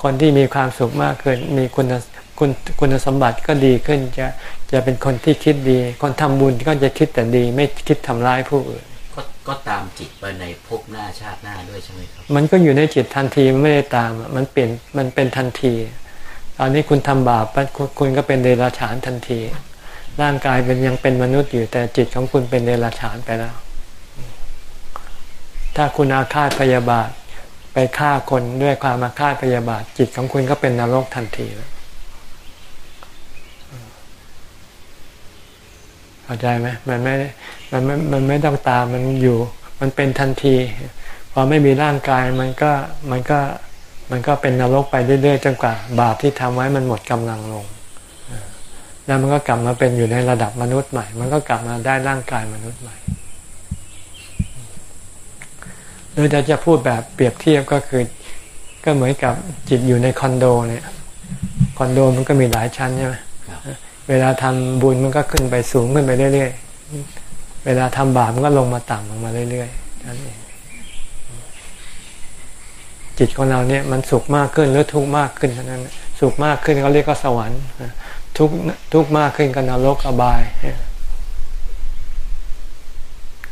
คนที่มีความสุขมากขึ้น มีคุณคุณคุณสมบัติก็ดีขึ้นจะจะเป็นคนที่คิดดี คนทำบุญก็จะคิดแต่ดี ไม่คิดทำร้ายผู้อื่น ก็ตามจิตไปในภพหน้าชาติหน้าด้วยใช่ไหมครับ มันก็อยู่ในจิตทันทีมันไม่ได้ตามมันเปลี่ยนมันเป็นทันที ตอนนี้คุณทำบาปคุณคุณก็เป็นเดรัจฉานทันที ร่างกายเป็นยังเป็นมนุษย์อยู่แต่จิตของคุณเป็นเดรัจฉานไปแล้ว ถ้าคุณอาฆาตพยาบาทไปฆ่าคนด้วยความอาฆาตพยาบาทจิตของคุณก็เป็นนรกทันทีแล้ว เข้าใจไหมมันไม่มันไม่มันไม่ต้องตามมันอยู่ มันเป็นทันทีพอไม่มีร่างกายมันก็มันก็มันก็เป็นนรกไปเรื่อยๆจนกว่า บาปที่ทำไว้มันหมดกำลังลง แล้วมันก็กลับมาเป็นอยู่ในระดับมนุษย์ใหม่ มันก็กลับมาได้ร่างกายมนุษย์ใหม่หรือจะจะพูดแบบเปรียบเทียบก็คือ ก็เหมือนกับจิตอยู่ในคอนโดเนี่ยคอนโดมันก็มีหลายชั้นใช่ไหม เวลาทำบุญมันก็ขึ้นไปสูงขึ้นไปเรื่อยๆ เวลาทำบาปมันก็ลงมาต่ำลงมาเรื่อยๆนั่นเองจิตของเราเนี่ยมันสุขมากขึ้นหรือทุกข์มากขึ้นเท่านั้น สุขมากขึ้นเขาเรียกว่าสวรรค์ทุกทุกข์มากขึ้นก็นรกอบาย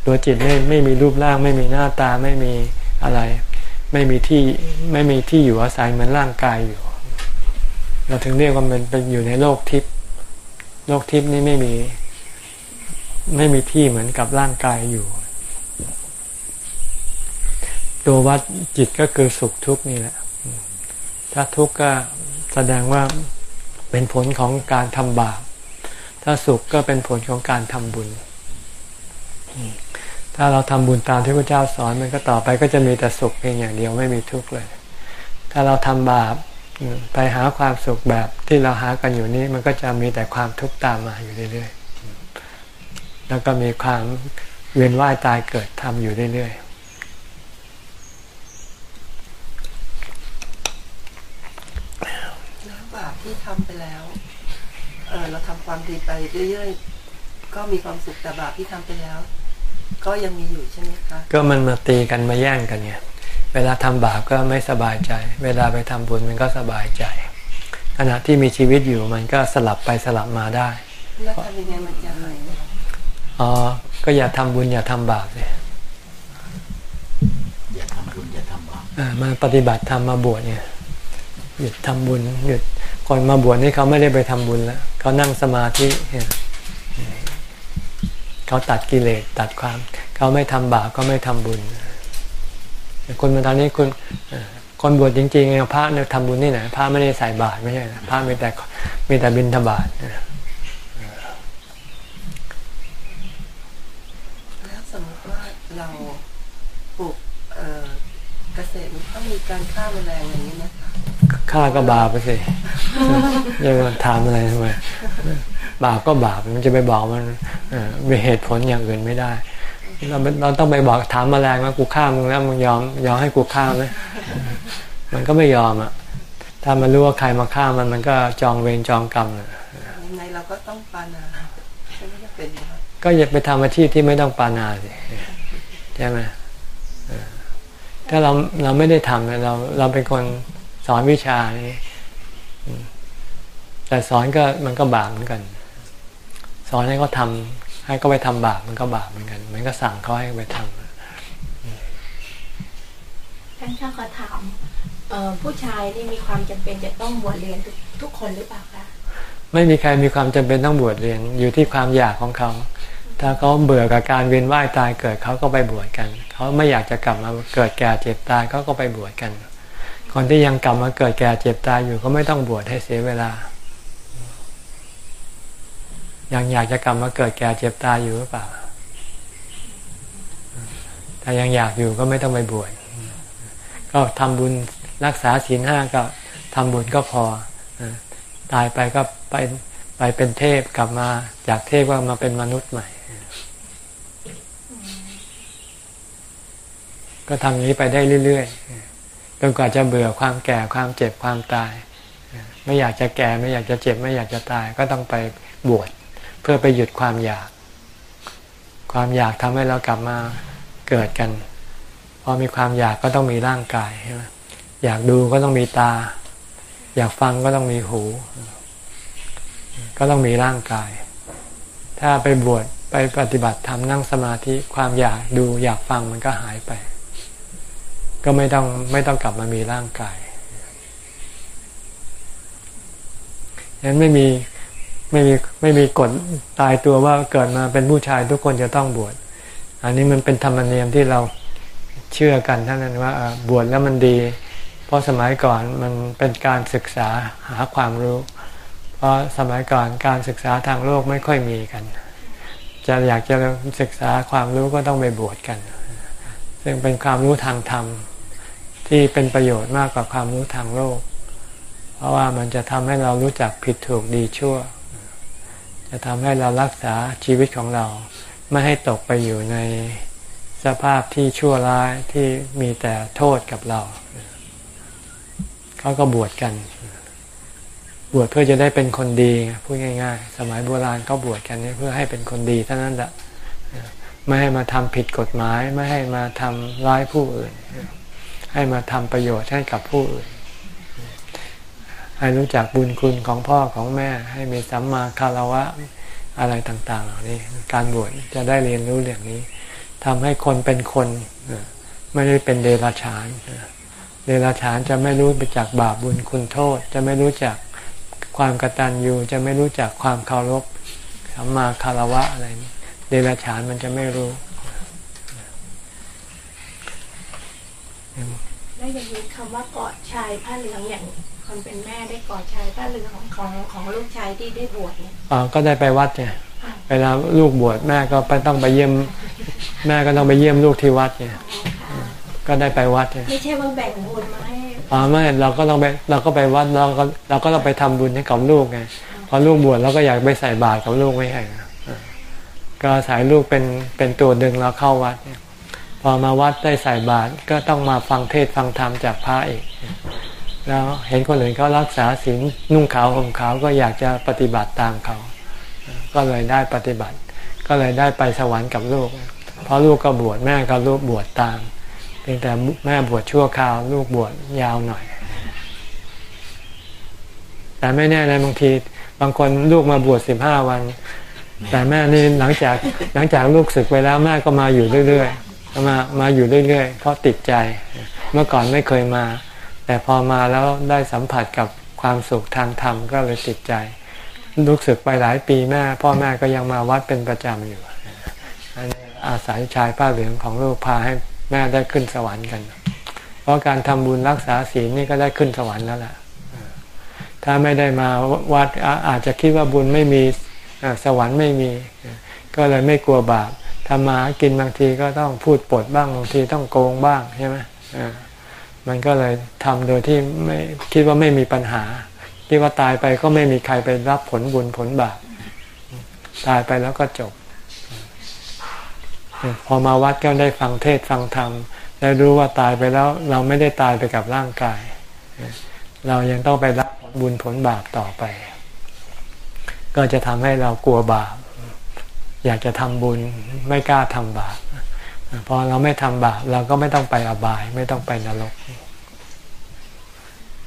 ตัวจิตไม่ไม่มีรูปร่าง ไม่มีหน้าตาไม่มีอะไร ไม่มีที่ไม่มีที่อยู่อาศัยเหมือนร่างกายอยู่ เราถึงเรียกว่ามันเป็นอยู่ในโลกทิพย์ โลกทิพย์นี่ไม่มี ไม่มีที่เหมือนกับร่างกายอยู่ ตัววัดจิตก็คือสุขทุกข์นี่แหละ ถ้าทุกข์ก็แสดงว่าเป็นผลของการทำบาป ถ้าสุขก็เป็นผลของการทำบุญ ถ้าเราทำบุญตามที่พระเจ้าสอนมันก็ต่อไปก็จะมีแต่สุขเพียงอย่างเดียวไม่มีทุกข์เลย ถ้าเราทำบาป ไปหาความสุขแบบที่เราหากันอยู่นี้มันก็จะมีแต่ความทุกข์ตามมาอยู่เรื่อยๆ แล้วก็มีความเวียนว่ายตายเกิดทำอยู่เรื่อยๆแล้วบาปที่ทำไปแล้วเออเราทำความดีไปเรื่อยๆ ก็มีความสุขแต่บาปที่ทำไปแล้ว ก็ยังมีอยู่ใช่ไหมคะ ก็มันมาตีกันมาแย่งกันไง เวลาทำบาปก็ไม่สบายใจ เวลาไปทำบุญมันก็สบายใจ ขณะที่มีชีวิตอยู่มันก็สลับไปสลับมาได้แล้วทำยังไงมันจะหายไหมคะอ๋อ ก็อย่าทำบุญอย่าทำบาปเลยอย่าทำบุญอย่าทำบาปอ่ามาปฏิบัติธรรมมาบวชเนี่ยหยุดทำบุญหยุดคนมาบวชนี่เขาไม่ได้ไปทำบุญแล้วเขานั่งสมาธิเนี่ยเขาตัดกิเลสตัดความ เขาไม่ทำบาปก็ไม่ทำบุญแต่ คนมาตอนนี้คุณเอ่อคนบวชจริงๆเนี่ยพระเนี่ยทำบุญที่ไหนพระไม่ได้ใส่บาตรไม่ใช่นะพระมีแต่มีแต่บิณฑบาตแล้วสมมติว่าเราปลูกเอ่อเกษตรมันต้องมีการฆ่าแมลงอย่างนี้นะคะฆ่าก็บาปไปสิยังมาถามอะไรทำไมบาปก็บาปมันจะไปบอกมันเอ่อมีเหตุผลอย่างอื่นไม่ได้ เราเราต้องไปบอกถามแมลงว่ากูฆ่ามึงแล้วมึงยอมยอมให้กูฆ่าไหมมันก็ไม่ยอมอะ ถ้ามันรู้ว่าใครมาฆ่ามันมันก็จองเวรจองกรรมน่ะยังไงเราก็ต้องปานาใช่ไหมจะเป็นนะคะก็อย่าไปทำอาชีพที่ไม่ต้องปานาสิใช่ไหมเออถ้าเราเราไม่ได้ทำเนี่ยเราเราเป็นคนสอนวิชานี่อืมแต่สอนก็มันก็บาปเหมือนกัน สอนให้เขาทำ ให้เขาไปทำบาปมันก็บาปเหมือนกัน มันก็สั่งเขาให้ไปทำท่านข้าขอถามเอ่อผู้ชายนี่มีความจำเป็นจะต้องบวชเรียนทุกทุกคนหรือเปล่าคะไม่มีใครมีความจำเป็นต้องบวชเรียนอยู่ที่ความอยากของเขา ถ้าเขาเบื่อกับการเวียนว่ายตายเกิดเขาก็ไปบวชกัน เขาไม่อยากจะกลับมาเกิดแก่เจ็บตายเขาก็ไปบวชกัน คนที่ยังกลับมาเกิดแก่เจ็บตายอยู่ก็ไม่ต้องบวชให้เสียเวลา ยังอยากจะกลับมาเกิดแก่เจ็บตายอยู่หรือเปล่า ถ้ายังอยากอยู่ก็ไม่ต้องไปบวช ก็ทำบุญรักษาศีลห้าก็ทำบุญก็พอ ตายไปก็ไปไปเป็นเทพกลับมาจากเทพก็มาเป็นมนุษย์ใหม่ ก็ทำอย่างนี้ไปได้เรื่อยๆ จนกว่าจะเบื่อความแก่ความเจ็บความตาย ไม่อยากจะแก่ไม่อยากจะเจ็บไม่อยากจะตายก็ต้องไปบวช พื่อไปหยุดความอยาก ความอยากทำให้เรากลับมาเกิดกัน พอมีความอยากก็ต้องมีร่างกายใช่ไหมอยากดูก็ต้องมีตา อยากฟังก็ต้องมีหู ก็ต้องมีร่างกาย ถ้าไปบวชไปปฏิบัติธรรมนั่งสมาธิความอยากดูอยากฟังมันก็หายไป ก็ไม่ต้องไม่ต้องกลับมามีร่างกายฉะนั้นไม่มี ไม่มีไม่มีกฎตายตัวว่าเกิดมาเป็นผู้ชายทุกคนจะต้องบวช อันนี้มันเป็นธรรมเนียมที่เราเชื่อกันท่านั้นว่าบวชแล้วมันดี เพราะสมัยก่อนมันเป็นการศึกษาหาความรู้ เพราะสมัยก่อนการศึกษาทางโลกไม่ค่อยมีกัน จะอยากจะศึกษาความรู้ก็ต้องไปบวชกัน ซึ่งเป็นความรู้ทางธรรมที่เป็นประโยชน์มากกว่าความรู้ทางโลก เพราะว่ามันจะทำให้เรารู้จักผิดถูกดีชั่ว จะทำให้เรารักษาชีวิตของเรา ไม่ให้ตกไปอยู่ในสภาพที่ชั่วร้ายที่มีแต่โทษกับเรา เขาก็บวชกัน บวชเพื่อจะได้เป็นคนดีพูดง่าย ๆ สมัยโบราณเขาบวชกันเพื่อให้เป็นคนดีเท่านั้นแหละไม่ให้มาทำผิดกฎหมาย ไม่ให้มาทำร้ายผู้อื่น ให้มาทำประโยชน์ให้กับผู้อื่น ให้รู้จักบุญคุณของพ่อของแม่ ให้มีสัมมาคารวะอะไรต่าง ๆ เหล่านี้ การบวชจะได้เรียนรู้เรื่องนี้ทำให้คนเป็นคนไม่ได้เป็นเดรัจฉานเดรัจฉานจะไม่รู้ไปจากบาปบุญคุณโทษ จะไม่รู้จักความกตัญญูจะไม่รู้จักความเคารพสัมมาคารวะอะไรเดรัจฉานมันจะไม่รู้ได้ยินคำว่ากอดชายผ้าเหลืองอย่าง คนเป็นแม่ได้กอดชายผ้าเหลืองของของของลูกชายที่ได้บวชเนี่ยอ๋อก็ได้ไปวัดเนี่ยเวลาลูกบวชแม่ก็ไปต้องไปเยี่ยม แม่ก็ต้องไปเยี่ยมลูกที่วัดเนี่ยก็ได้ไปวัดเนี่ยไม่ใช่ว่าแบ่งบุญมาให้อ๋อไม่เราก็ต้องไปเราก็ไปวัดเราก็เราก็ต้องไปทำบุญให้กับลูกไงพอลูกบวชเราก็อยากไปใส่บาตรกับลูกไม่ใช่ก็สายลูกเป็นเป็นตัวดึงเราเข้าวัดเนี่ยพอมาวัดได้ใส่บาตรก็ต้องมาฟังเทศฟังธรรมจากพระอีก แล้วเห็นคนอื่นเขารักษาศีลนุ่งขาวห่มขาวก็อยากจะปฏิบัติตามเขา ก็เลยได้ปฏิบัติ ก็เลยได้ไปสวรรค์กับลูก เพราะลูกก็บวชแม่ก็ลูกบวชตามเพียงแต่แม่บวชชั่วคราว ลูกบวชยาวหน่อย แต่ไม่แน่เลยบางทีบางคนลูกมาบวชสิบห้าวัน แต่แม่นี่หลังจากหลังจากลูกศึกไปแล้วแม่ก็มาอยู่เรื่อยๆมามาอยู่เรื่อยๆเพราะติดใจ เมื่อก่อนไม่เคยมา แต่พอมาแล้วได้สัมผัสกับความสุขทางธรรมก็เลยติดใจลูกศึกไปหลายปีแม่ พ่อแม่ก็ยังมาวัดเป็นประจำอยู่อันนี้อาศัยชายผ้าเหลืองของลูกพาให้แม่ได้ขึ้นสวรรค์กัน เพราะการทำบุญรักษาศีลนี่ก็ได้ขึ้นสวรรค์แล้วแหละถ้าไม่ได้มาวัดอาจจะคิดว่าบุญไม่มีสวรรค์ไม่มี ก็เลยไม่กลัวบาปทำมากินบางทีก็ต้องพูดปดบ้างบางทีต้องโกงบ้างใช่ไหม มันก็เลยทำโดยที่ไม่คิดว่าไม่มีปัญหา คิดว่าตายไปก็ไม่มีใครไปรับผลบุญผลบาปตายไปแล้วก็จบ พอมาวัดก็ได้ฟังเทศฟังธรรมได้รู้ว่าตายไปแล้ว เราไม่ได้ตายไปกับร่างกาย เรายังต้องไปรับบุญผลบาปต่อไป ก็จะทำให้เรากลัวบาป อยากจะทำบุญไม่กล้าทำบาป พอเราไม่ทำบาปเราก็ไม่ต้องไปอบาย ไม่ต้องไปนรก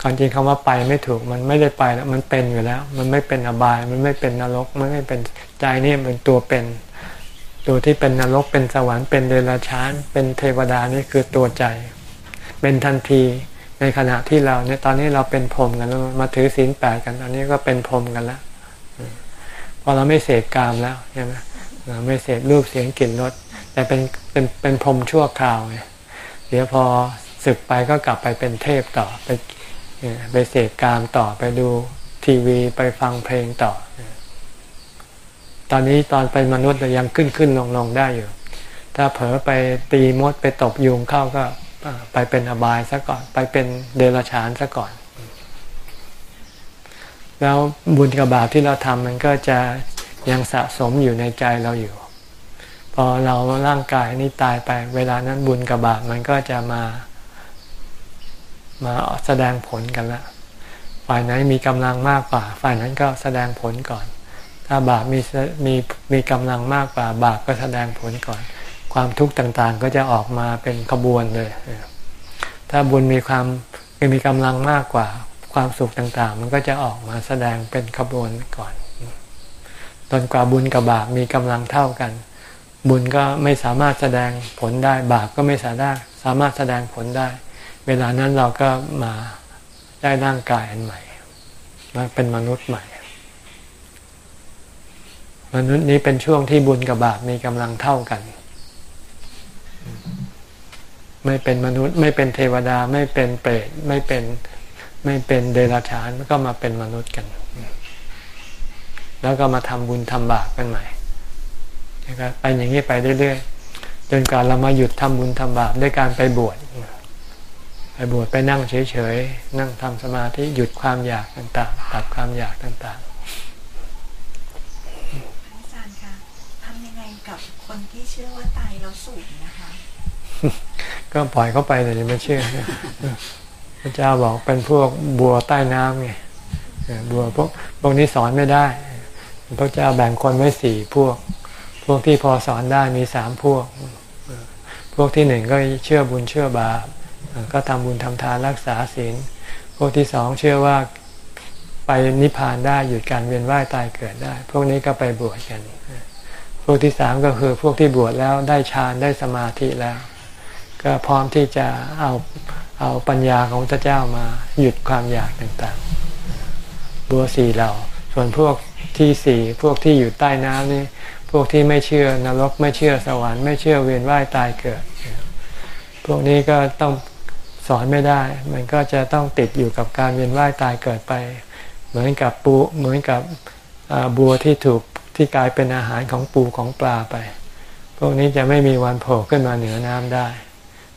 ความจริงคำว่าไปไม่ถูกมันไม่ได้ไปแล้วมันเป็นอยู่แล้ว มันไม่เป็นอบาย มันไม่เป็นนรก มันไม่เป็นใจนี่เป็นตัวเป็น ตัวที่เป็นนรกเป็นสวรรค์เป็นเดรัจฉาน เป็นเทวดานี่คือตัวใจ เป็นทันทีในขณะที่เราเนี่ยตอนนี้เราเป็นพรมกันแล้วมาถือศีลแปดกัน ตอนนี้ก็เป็นพรมกันแล้วพอเราไม่เสพกามแล้วใช่ไหมไม่เสพรูปเสียงกลิ่นรส แต่เป็นเป็นเป็นพรมชั่วคราวเดี๋ยวพอศึกไปก็กลับไปเป็นเทพต่อไปไปเสพกามต่อไปดูทีวีไปฟังเพลงต่อ ตอนนี้ตอนเป็นมนุษย์ยังขึ้นขึ้นลงลงได้อยู่ ถ้าเผลอไปตีมดไปตบยุงเข้าก็ไปเป็นอบายซะก่อน ไปเป็นเดรัจฉานซะก่อน แล้วบุญกับบาปที่เราทำมันก็จะยังสะสมอยู่ในใจเราอยู่ อเราร่างกายนี้ตายไป เวลานั้นบุญกับบาปมันก็จะมามาแสดงผลกันละฝ่ายไหนมีกำลังมากกว่า ฝ่ายนั้นก็แสดงผลก่อน ถ้าบาปมีมีมีกำลังมากกว่า บาปก็แสดงผลก่อน ความทุกข์ต่างๆ ก็จะออกมาเป็นขบวนเลย ถ้าบุญมีความมีกำลังมากกว่า ความสุขต่างๆ มันก็จะออกมาแสดงเป็นขบวนก่อนจนกว่าบุญกับบาปมีกำลังเท่ากัน บุญก็ไม่สามารถแสดงผลได้ บาปก็ไม่สามารถสามารถแสดงผลได้ เวลานั้นเราก็มาได้ร่างกายอันใหม่มาเป็นมนุษย์ใหม่ มนุษย์นี้เป็นช่วงที่บุญกับบาปมีกำลังเท่ากัน ไม่เป็นมนุษย์ ไม่เป็นเทวดา ไม่เป็นเปรตไม่เป็นไม่เป็นเดรัจฉานก็มาเป็นมนุษย์กัน แล้วก็มาทำบุญทำบาปกันใหม่ นะครับไปอย่างนี้ไปเรื่อยๆจนกว่าเรามาหยุดทำบุญทำบาปด้วยการไปบวชไปบวชไปนั่งเฉยๆนั่งทำสมาธิหยุดความอยากต่างๆตัดความอยากต่างๆอาจารย์คะทำยังไงกับคนที่เชื่อว่าตายแล้วสูญนะคะ ก็ปล่อยเขาไปแต่ยังไม่เชื่อพระเจ้าบอกเป็นพวกบัวใต้น้ำไงบัวพวกพวกนี้สอนไม่ได้พระเจ้าแบ่งคนไว้สี่พวก พวกที่พอสอนได้มีสามพวก พวกที่หนึ่งก็เชื่อบุญเชื่อบาปก็ทำบุญทำทานรักษาศีล พวกที่สองเชื่อว่าไปนิพพานได้หยุดการเวียนว่ายตายเกิดได้ พวกนี้ก็ไปบวชกัน พวกที่สามก็คือพวกที่บวชแล้วได้ฌานได้สมาธิแล้ว ก็พร้อมที่จะเอาเอาปัญญาของพระเจ้ามาหยุดความอยากต่างๆ บัวสี่เหล่า ส่วนพวกที่สี่พวกที่อยู่ใต้น้ำนี่ พวกที่ไม่เชื่อนรกไม่เชื่อสวรรค์ไม่เชื่อเวียนว่ายตายเกิด พวกนี้ก็ต้องสอนไม่ได้ มันก็จะต้องติดอยู่กับการเวียนว่ายตายเกิดไป เหมือนกับปูเหมือนกับบัวที่ถูกที่กลายเป็นอาหารของปูของปลาไป พวกนี้จะไม่มีวันโผล่ขึ้นมาเหนือน้ำได้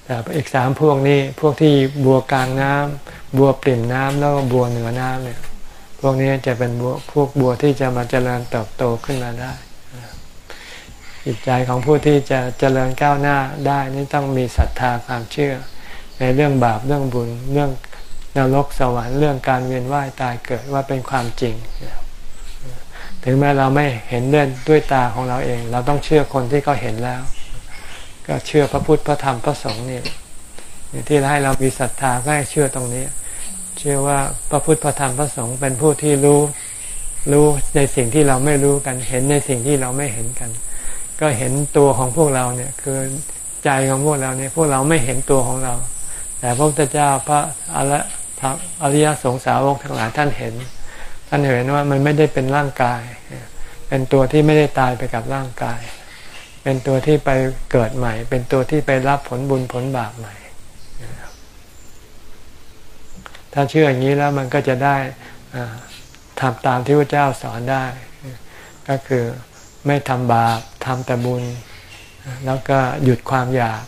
แต่อีกสามพวกนี้พวกที่บัวกลางน้ำบัวปริ่มน้ำแล้วบัวเหนือน้ำเนี่ยพวกนี้จะเป็นพวกบัวที่จะมาเจริญเติบโตขึ้นมาได้ จิตใจของผู้ที่จะเจริญก้าวหน้าได้นี่ต้องมีศรัทธาความเชื่อ ในเรื่องบาปเรื่องบุญเรื่องนรกสวรรค์เรื่องการเวียนว่ายตายเกิดว่าเป็นความจริง ถึงแม้เราไม่เห็นเล่นด้วยตาของเราเอง เราต้องเชื่อคนที่เขาเห็นแล้ว ก็เชื่อพระพุทธพระธรรมพระสงฆ์นี่ที่ให้เรามีศรัทธาก็ให้เชื่อตรงนี้ เชื่อว่าพระพุทธพระธรรมพระสงฆ์เป็นผู้ที่รู้รู้ในสิ่งที่เราไม่รู้กัน เห็นในสิ่งที่เราไม่เห็นกัน ก็เห็นตัวของพวกเราเนี่ยคือใจของพวกเราเนี่ยพวกเราไม่เห็นตัวของเรา แต่พระพุทธเจ้าพระอรพระอริยสงสาวกทั้งหลายท่านเห็น ท่านเห็นว่ามันไม่ได้เป็นร่างกาย เป็นตัวที่ไม่ได้ตายไปกับร่างกาย เป็นตัวที่ไปเกิดใหม่ เป็นตัวที่ไปรับผลบุญผลบาปใหม่ ถ้าเชื่ออย่างนี้แล้วมันก็จะได้ทำตามที่พระเจ้าสอนได้ ก็คือไม่ทำบาป ทำแต่บุญ แล้วก็หยุดความอยาก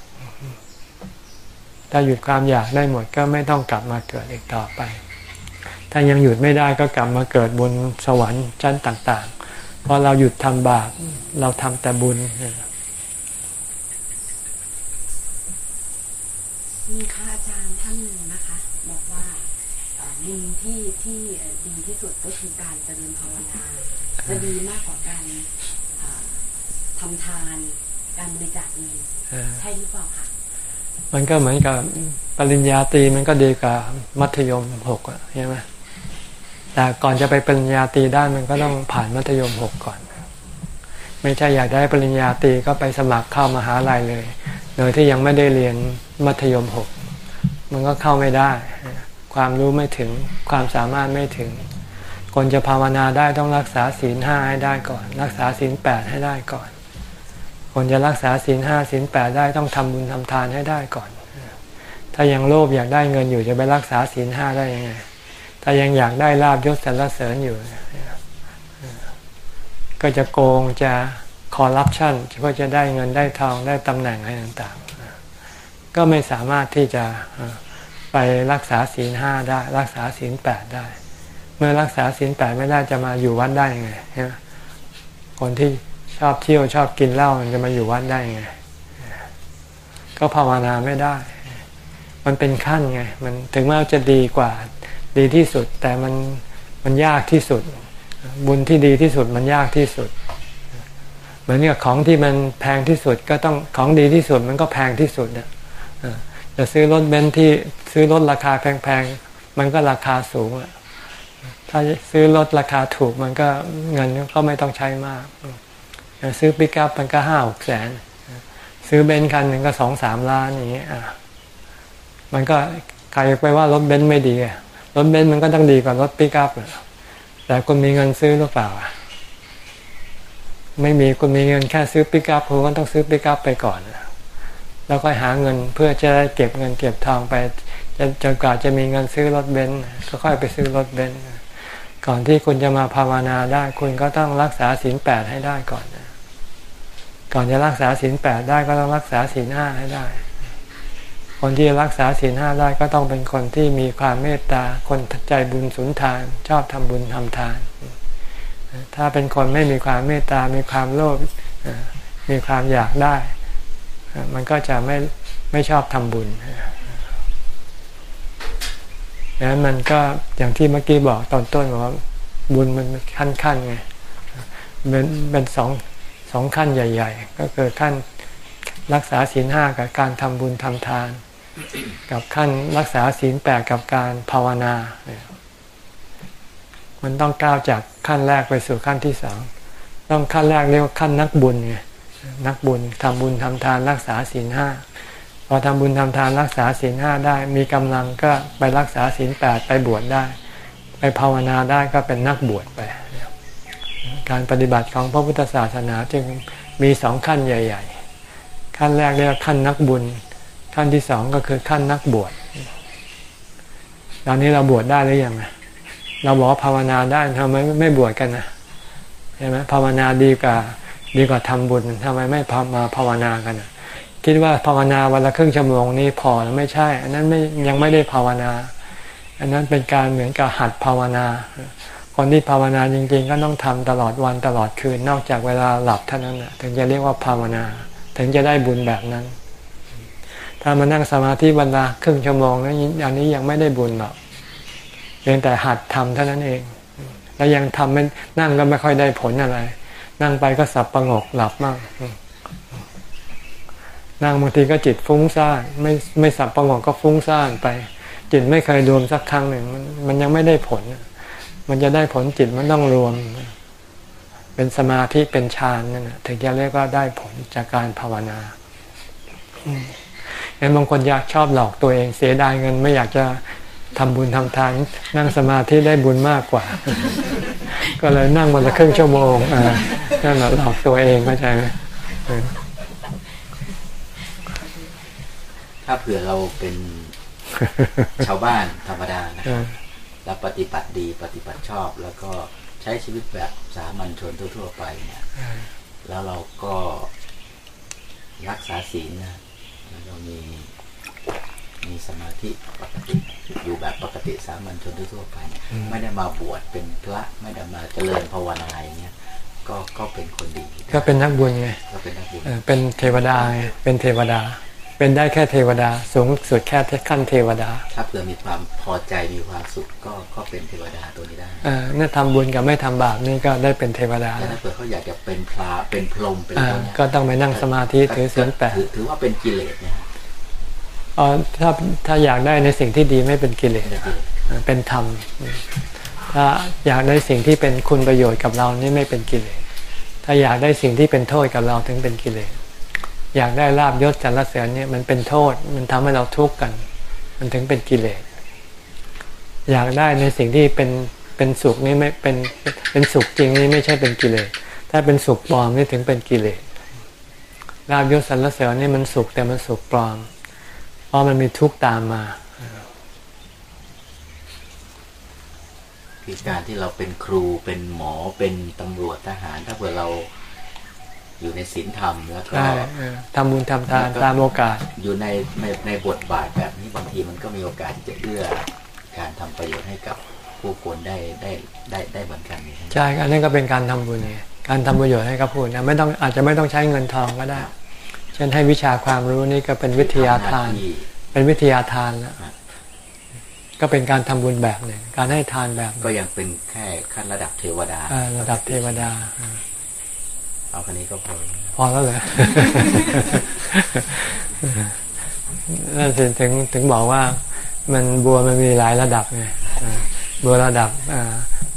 ถ้าหยุดความอยากได้หมดก็ไม่ต้องกลับมาเกิดอีกต่อไป ถ้ายังหยุดไม่ได้ก็กลับมาเกิดบนสวรรค์ชั้นต่างๆ เพราะเราหยุดทำบาปเราทำแต่บุญมีพระอาจารย์ท่านหนึ่งนะคะ บอกว่าดีที่ที่ดีที่สุดก็คือการเจริญภาวนาจะดีมากกว่า การทำทาน การบริจาคเงินใช่หรือเปล่าคะมันก็เหมือนกับปริญญาตรีมันก็ดีกว่ามัธยมหกอะใช่ไหมแต่ก่อนจะไปปริญญาตรีได้มันก็ต้องผ่านมัธยมหกก่อน ไม่ใช่อยากได้ปริญญาตรีก็ไปสมัครเข้ามาหาลัยเลย โดยที่ยังไม่ได้เรียนมัธยมหกมันก็เข้าไม่ได้ ความรู้ไม่ถึงความสามารถไม่ถึงคนจะภาวนาได้ต้องรักษาศีลห้าให้ได้ก่อน รักษาศีลแปดให้ได้ก่อน คนจะรักษาศีลห้าศีลแปดได้ต้องทำบุญทำทานให้ได้ก่อน ถ้ายังโลภอยากได้เงินอยู่จะไปรักษาศีลห้าได้ยังไง ถ้ายังอยากได้ลาบยศสรรเสริญอยู่ ก็จะโกงจะคอร์รัปชันก็จะได้เงินได้ทองได้ตำแหน่งอะไรต่างๆ ก็ไม่สามารถที่จะไปรักษาศีลห้าได้ รักษาศีลแปดได้ เมื่อรักษาศีลแปดไม่ได้จะมาอยู่วัดได้ยังไงคนที่ ชอบเที่ยวชอบกินเหล้ามันจะมาอยู่วัดได้ไง ก็ภาวนาไม่ได้ มันเป็นขั้นไง มันถึงแม้จะดีกว่า ดีที่สุด แต่มันมันยากที่สุด บุญที่ดีที่สุดมันยากที่สุด เหมือนกับของที่มันแพงที่สุดก็ต้องของดีที่สุดมันก็แพงที่สุดเนี่ยจะซื้อรถเบนซ์ที่ซื้อรถราคาแพงๆมันก็ราคาสูงอะถ้าซื้อรถราคาถูกมันก็เงินก็ไม่ต้องใช้มาก ซื้อปิกอัพมันก็ห้าหกแสน ซื้อเบนซ์คันหนึ่งก็สองสามล้านอย่างเงี้ยมันก็ใครไปว่ารถเบนซ์ไม่ดีรถเบนซ์มันก็ต้องดีกว่ารถปิกอัพแต่คุณมีเงินซื้อหรือเปล่าไม่มีคุณมีเงินแค่ซื้อปิกอัพคุณก็ต้องซื้อปิกัพไปก่อนแล้วก็หาเงินเพื่อจะได้เก็บเงินเก็บทองไปจนกว่าจะมีเงินซื้อรถเบนซ์ก็ค่อยไปซื้อรถเบนซ์ก่อนที่คุณจะมาภาวนาได้ คุณก็ต้องรักษาศีลแปดให้ได้ก่อน ก่อนจะรักษาศีลแปดได้ก็ต้องรักษาศีลห้าให้ได้ คนที่รักษาศีลห้าได้ก็ต้องเป็นคนที่มีความเมตตา คนใจบุญสุนทาน ชอบทำบุญทำทาน ถ้าเป็นคนไม่มีความเมตตา มีความโลภ มีความอยากได้ มันก็จะไม่ไม่ชอบทำบุญดังนั้นมันก็อย่างที่เมื่อกี้บอกตอนต้นว่าบุญมันขั้นขั้นไงเป็นเป็นสอง สองขั้นใหญ่ ๆ ก็คือขั้นรักษาศีลห้ากับการทำบุญทำทาน กับขั้นรักษาศีลแปดกับการภาวนา มันต้องก้าวจากขั้นแรกไปสู่ขั้นที่สองต้องขั้นแรกเรียกว่าขั้นนักบุญไงนักบุญทำบุญทำทานรักษาศีลห้าพอทำบุญทำทานรักษาศีลห้าได้ มีกำลังก็ไปรักษาศีลแปดไปบวชได้ ไปภาวนาได้ก็เป็นนักบวชไป การปฏิบัติของพระพุทธศาสนาจึงมีสองขั้นใหญ่ ๆ ขั้นแรกเรียกว่าขั้นนักบุญ ขั้นที่สองก็คือขั้นนักบวชตอนนี้เราบวชได้หรือยังเราบอกภาวนาได้ทำไมไม่บวชกันนะใช่ไหมภาวนาดีกว่าดีกว่าทำบุญทำไมไม่มาภาวนากันนะคิดว่าภาวนาวันละครึ่งชั่วโมงนี้พอไม่ใช่ อันนั้นไม่ยังไม่ได้ภาวนา อันนั้นเป็นการเหมือนกับหัดภาวนา คนที่ภาวนาจริง ๆ ก็ต้องทำตลอดวันตลอดคืน นอกจากเวลาหลับเท่านั้นถึงจะเรียกว่าภาวนา ถึงจะได้บุญแบบนั้น ถ้ามานั่งสมาธิวันละครึ่งชั่วโมงนั้นอันนี้ยังไม่ได้บุญหรอกเพียงแต่หัดทำเท่านั้นเอง แล้วยังทำไม่นั่งก็ไม่ค่อยได้ผลอะไร นั่งไปก็สับประงกหลับมากนั่งบางทีก็จิตฟุ้งซ่านไม่ไม่สับประงกก็ฟุ้งซ่านไป จิตไม่เคยรวมสักครั้งหนึ่ง มันมันยังไม่ได้ผล มันจะได้ผลจิตมันต้องรวม เป็นสมาธิเป็นฌานนั่นถึงจะเรียกว่าได้ผลจากการภาวนาเห็นบางคนอยากชอบหลอกตัวเองเสียดายเงินไม่อยากจะทำบุญทำทานนั่งสมาธิได้บุญมากกว่า ก็เลยนั่งวันละครึ่งชั่วโมงอ่านั่นหลอกตัวเองเข้าใจไหมถ้าเผื่อเราเป็นชาวบ้านธรรมดานะครับ แล้วปฏิบัติดีปฏิบัติชอบ แล้วก็ใช้ชีวิตแบบสามัญชนทั่ว ๆ ไปเนี่ยแล้วเราก็รักษาศีลนะแล้วก็มีมีสมาธิปกติอยู่แบบปกติสามัญชนทั่วๆไป ไม่ได้มาบวชเป็นพระไม่ได้มาเจริญภาวนาอย่างเงี้ยก็ก็เป็นคนดี ก็เป็นนักบุญไงก็เป็นนักบุญเป็นเทวดาเป็นเทวดา เป็นได้แค่เทวดา สูงสุดแค่ขั้นเทวดา ถ้าเผื่อมีความพอใจมีความสุขก็ก็เป็นเทวดาตัวนี้ได้อ่าเนี่ยทำบุญกับไม่ทำบาปนี่ก็ได้เป็นเทวดาแต่ถ้าเผื่อเขาอยากจะเป็นพระเป็นพรหมเป็นอะไรก็ต้องไปนั่งสมาธิถือศีลแปดถือว่าเป็นกิเลสเนี่ยอ๋อถ้าถ้าอยากได้ในสิ่งที่ดีไม่เป็นกิเลสเป็นธรรม ถ้าอยากได้สิ่งที่เป็นคุณประโยชน์กับเรานี่ไม่เป็นกิเลสถ้าอยากได้สิ่งที่เป็นโทษกับเราถึงเป็นกิเลส อยากได้ลาบยศสรรเสริญเนี่ยมันเป็นโทษ มันทำให้เราทุกข์กัน มันถึงเป็นกิเลส อยากได้ในสิ่งที่เป็นเป็นสุขนี่ไม่เป็นเป็นสุขจริงนี่ไม่ใช่เป็นกิเลส ถ้าเป็นสุขปลอมนี่ถึงเป็นกิเลสลาบยศสรรเสริญนี่มันสุขแต่มันสุขปลอม เพราะมันมีทุกข์ตามมาคือการที่เราเป็นครูเป็นหมอเป็นตำรวจทหารถ้าเผื่อเรา อยู่ในศีลธรรมแล้วก็ใช่เออทำบุญทำทานตามโอกาส อยู่ในในในบทบาทแบบนี้บางทีมันก็มีโอกาสที่จะเอื้อการทำประโยชน์ให้กับผู้คนได้ได้ได้ได้เหมือนกันนี่ใช่อันนั้นก็เป็นการทำบุญไงการทำประโยชน์ให้กับผู้นะไม่ต้องอาจจะไม่ต้องใช้เงินทองก็ได้ เช่นให้วิชาความรู้นี่ก็เป็นวิทยาทานที่เป็นวิทยาทานแล้วก็เป็นการทำบุญแบบหนึ่งการให้ทานแบบหนึ่งก็ยังเป็นแค่ขั้นระดับเทวดาอ่าระดับเทวดาอ่า เอาคันนี้ก็พอพอแล้วเหรอนั่นถึงถึงถึงบอกว่า มันบัวมันมีหลายระดับไงอ่าบัวระดับอ่า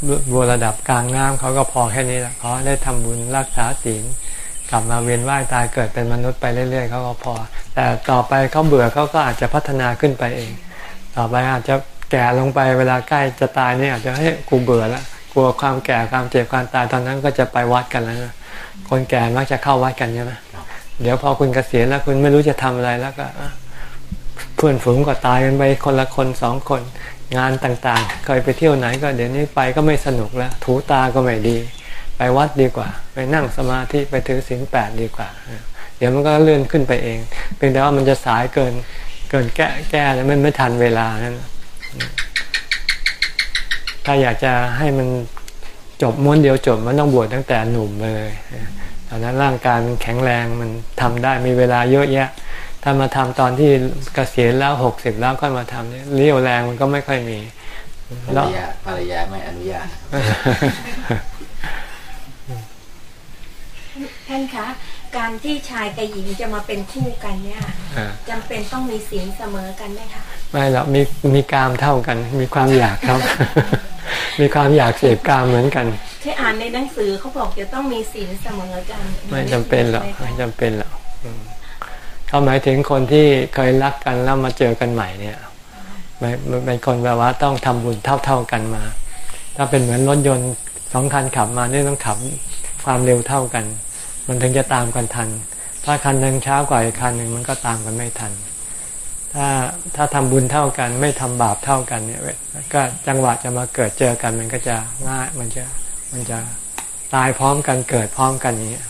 บัวบัวระดับกลางน้ำเขาก็พอแค่นี้แหละเขาได้ทำบุญรักษาศีลกลับมาเวียนว่ายตายเกิดเป็นมนุษย์ไปเรื่อยๆเขาก็พอ แต่ต่อไปเขาเบื่อเขาก็อาจจะพัฒนาขึ้นไปเอง ต่อไปอาจจะแก่ลงไปเวลาใกล้จะตายนี่อาจจะให้ยกูเบื่อแล้วกลัวความแก่ความเจ็บความตายตอนนั้นก็จะไปวัดกันแล้วนะ คนแก่มักจะเข้าวัดกันใช่ไหมเดี๋ยวพอคุณเกษียณแล้วคุณไม่รู้จะทำอะไรแล้วก็เพื่อนฝูงก็ตายกันไปคนละคนสองคนงานต่างๆ เคยไปเที่ยวไหนก็เดี๋ยวนี้ไปก็ไม่สนุกแล้ว ถูตาก็ไม่ดี ไปวัดดีกว่า ไปนั่งสมาธิไปถือศีลแปดดีกว่า เดี๋ยวมันก็เลื่อนขึ้นไปเอง เพียงแต่ว่ามันจะสายเกินเกินแก้แก้แล้วมันไม่ทันเวลานั่นถ้าอยากจะให้มัน จบม้วนเดียวจบมันต้องบวชตั้งแต่หนุ่มเลยตอนนั้นร่างกายมันแข็งแรงมันทำได้มีเวลาเยอะแยะ ถ้ามาทำตอนที่เกษียณแล้วหกสิบแล้วก็มาทำเนี่ยเรี่ยวแรงมันก็ไม่ค่อยมีภรแล้รวยาภรรยาไม่อนุญาตท่านคะการที่ชายกับหญิงจะมาเป็นคู่กันเนี่ยอ่าจำเป็นต้องมีศีลเสมอกันไหมคะ ไม่หรอกมีมีกามเท่ากัน มีความอยากครับมีความอยากเสพกามเหมือนกันที่อ่านในหนังสือเขาบอกจะต้องมีศีลเสมอกัน ไม่จำเป็นหรอกใช่ไม่ไหมคะจำเป็นหรอกอืมเขาหมายถึงคนที่เคยรักกันแล้วมาเจอกันใหม่เนี่ยไม่ไม่เป็นคนแบบว่าต้องทำบุญเท่าๆกันมา ถ้าเป็นเหมือนรถยนต์สองคันขับมานี่ต้องขับความเร็วเท่ากัน มันถึงจะตามกันทัน ถ้าคันหนึ่งช้ากว่าอีกคันหนึ่งมันก็ตามกันไม่ทัน ถ้าถ้าทำบุญเท่ากันไม่ทำบาปเท่ากันเนี่ยก็จังหวะจะมาเกิดเจอกันมันก็จะง่ายมันจะมันจะตายพร้อมกันเกิดพร้อมกันอย่างนี้ย